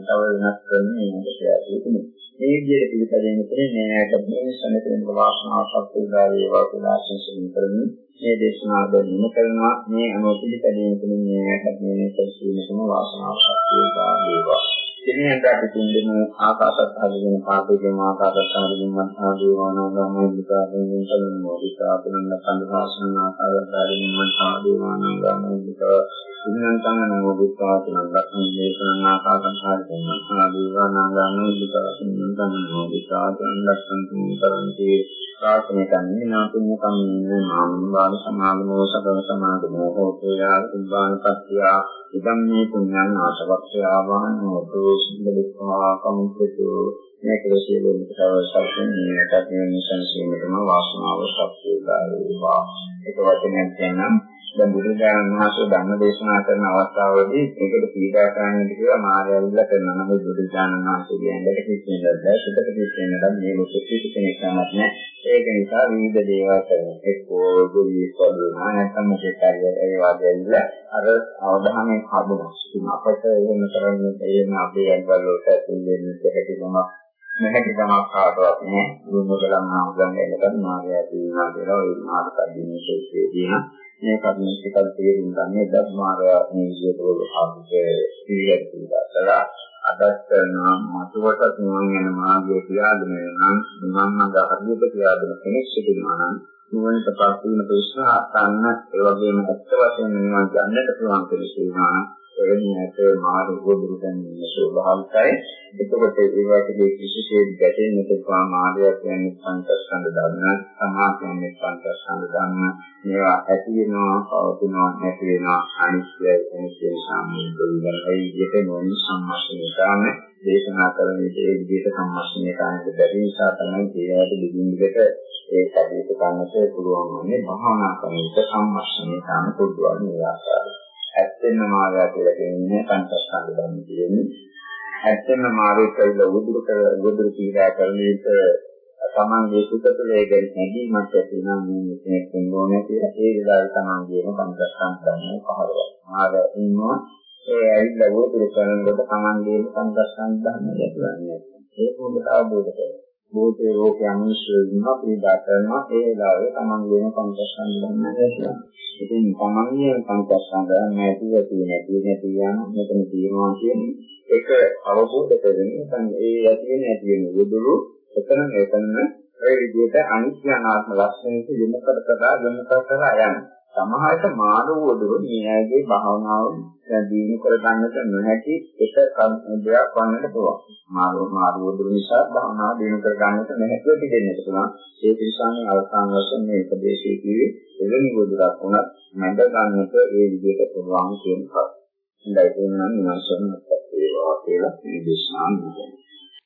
තව වෙනස් කරන මේකට ප්‍රයත්න මේ විදිහට පිළිපැදෙන්න තියෙන්නේ නෑට මේ සම්පූර්ණ වාසනාවක් පුදා වේවා කියලා ආශිර්වාද කරමින් මේ දේශනාව දෙන්න කරනවා. මේ අනුව පිළිපැදෙන්න තියෙන්නේ නෑට මේ සම්පූර්ණම වාසනාවක් පුදා වේවා. ඉතින් අපි තුන්දෙන ආකාශත් හදගෙන පාපයෙන් ආකාශත් හදගෙන මහා දේවානාගාමෝදිකාවෙන් සම්මෝදිකා පුනන්න සම්භාෂණ ආකාශත් හදගෙන මහා දේවානාගාමෝදිකා ඉන්නන් තංගන මොදිකා පුනන්න දේශන ආකාශත් හදගෙන මහා දේවානාගාමෝදිකා ඉන්නන් තංගන මොදිකා පුනන්න කරන්ති ප්‍රාර්ථනා නාතුඤ්ඤ කම්මින මාම්බාල සමාගමෝ සබව සමාගමෝ හෝතු යා සුභාන පත්‍යා ඉදම් මේ පුඤ්ඤං ආසවක්ඛ්‍ය ආවාහනෝතු සිද්ධිකවා කමුච්චතු මේ කෙලෙසියලු විතරව සත්‍යන්නේ නැත්නම් සංසීමකම වාසනාව සත්‍ය දායවා ඒක වචනයක් කියනම් දැන් බුදුරජාණන් වහන්සේ ධර්ම දේශනා කරන අවස්ථාවලදී ඒකට පීඩා කරන්නට කියලා මායාවිල්ල කරනවා. නම් බුදුරජාණන් වහන්සේ කියන්නේ කිසිම දෙයක් සුදට කිසිම මේ ලෝකෙ කිසි කෙනෙක් නමක් නැහැ ඒක නිසා විවිධ දේවල් කරනවා. එක්කෝ දුවි පොදුනා නැත්නම් මොකක් හරි ඒ වගේ අර අවධානය හදනවා. ඉතින් අපිට එහෙම කරන්න තියෙන අපේ අන්වල වලට ඇතුළේ දෙකකම නැහැටි තමක් කාටවත් නෑ. දුන්නකලම් නම් ගන්න එකට මාර්ගය තියෙනවා කියලා ඒ මාර්ග කඩිනේ ශේෂ්ත්‍රයේදී මේ කර්ම ටිකක් තේරුම් ගන්න ධර්මාරය මේ විදිහට අපිට පිළිගන්නවා. අදත් කරනවා මතුවට නිවන් යන මාර්ගය කියාගෙන නම් නිවන් මඟ හරියට කියාගෙන කෙනෙක් සිටිනවා නම් නිවනට පත් වීම උත්සාහ ගන්න ඒ වගේම ඇත්ත වශයෙන්ම නිවන් ගන්නට පුළුවන් කෙනෙක් වෙනවා නම් එවැනියට මාර්ග උපදිරෙන් ස්වභාවිකයි. එතකොට ඒ වගේ කිසිසේත් ගැටෙන්නට එපා මාර්ගයක් කියන්නේ පංචස්කන්ධ ධර්ම, සමාධියන්නේ පංචස්කන්ධ ධර්ම. මේවා ඇති වෙනවා, පවතිනවා, නැති වෙනවා, අනිත්‍යයි, අනිත්‍ය සම්මුඛ විදිහට විදිහට නොවන සම්මාසනයටම දේශනා කරන විදිහට ඒ විදිහට සම්මාසනයට බැරි නිසා තමයි ඒවට දෙකින් දෙකට ඒ කටයුතු කරන්නට පුළුවන් වන්නේ භාවනා කරන විට සම්මාසනයටම පුදුවන්නේ ඒ ආකාරයට. ඇත්තෙන්ම මාර්ගය කියලා කියන්නේ පංචස්කන්ධ ධර්ම කියන්නේ. ඇත්තෙන්ම මාර්ගය කියලා උදුරු කර උදුරු පීඩා කරන විට තමන්ගේ සුතතල ඒ ගැන හැඟීමක් ඇති වෙනවා මේ කෙනෙක් වෙන්නේ කියලා ඒ විලාසය තමන්ගේම පංචස්කන්ධ ධර්ම පහළව. මාර්ගය ඉන්නවා ඒ ඇවිල්ලා උදුරු කරනකොට තමන්ගේම පංචස්කන්ධ ධර්ම ලැබුණා ඒක හොඳට අවබෝධ කරගන්න. භූතේ රෝගයන් මිශ්‍රින්ම පීඩා කරනවා ඒ වෙලාවේ තමන් වෙන පංචස්කන්ධ ගන්න නැහැ. ඉතින් තමන්ගේ පංචස්කන්ධ නැතිව තියෙන නැති නැති යන මෙතන තියෙනවා කියන්නේ ඒක අවබෝධ කරගෙන නැත්නම් ඒ ඇති වෙන ඇති වෙන විදුරු එතන එතන ඒ විදිහට අනිත්‍ය අනාත්ම ලක්ෂණයට යොමු කර කර යොමු කර කර යනවා. සමහරට මානවෝදව මෙයාගේ භාවනාව දිනු කර ගන්නට නොහැකි එක දෙයක් වන්නට පුළුවන්. මානව මානවෝදව නිසා භාවනාව දිනු කර ගන්නට නොහැකිව තිබෙන්නට පුළුවන්. ඒ නිසා මේ අවසාන වශයෙන් මේ උපදේශයේ කිව්වේ එවැනි වදුරක් වුණත් නැඳ ගන්නට ඒ විදිහට පුළුවන් කියන එක. හොඳයි එහෙනම් මම සම්මත වේවා කියලා මේ දේශනාව නිදැයි.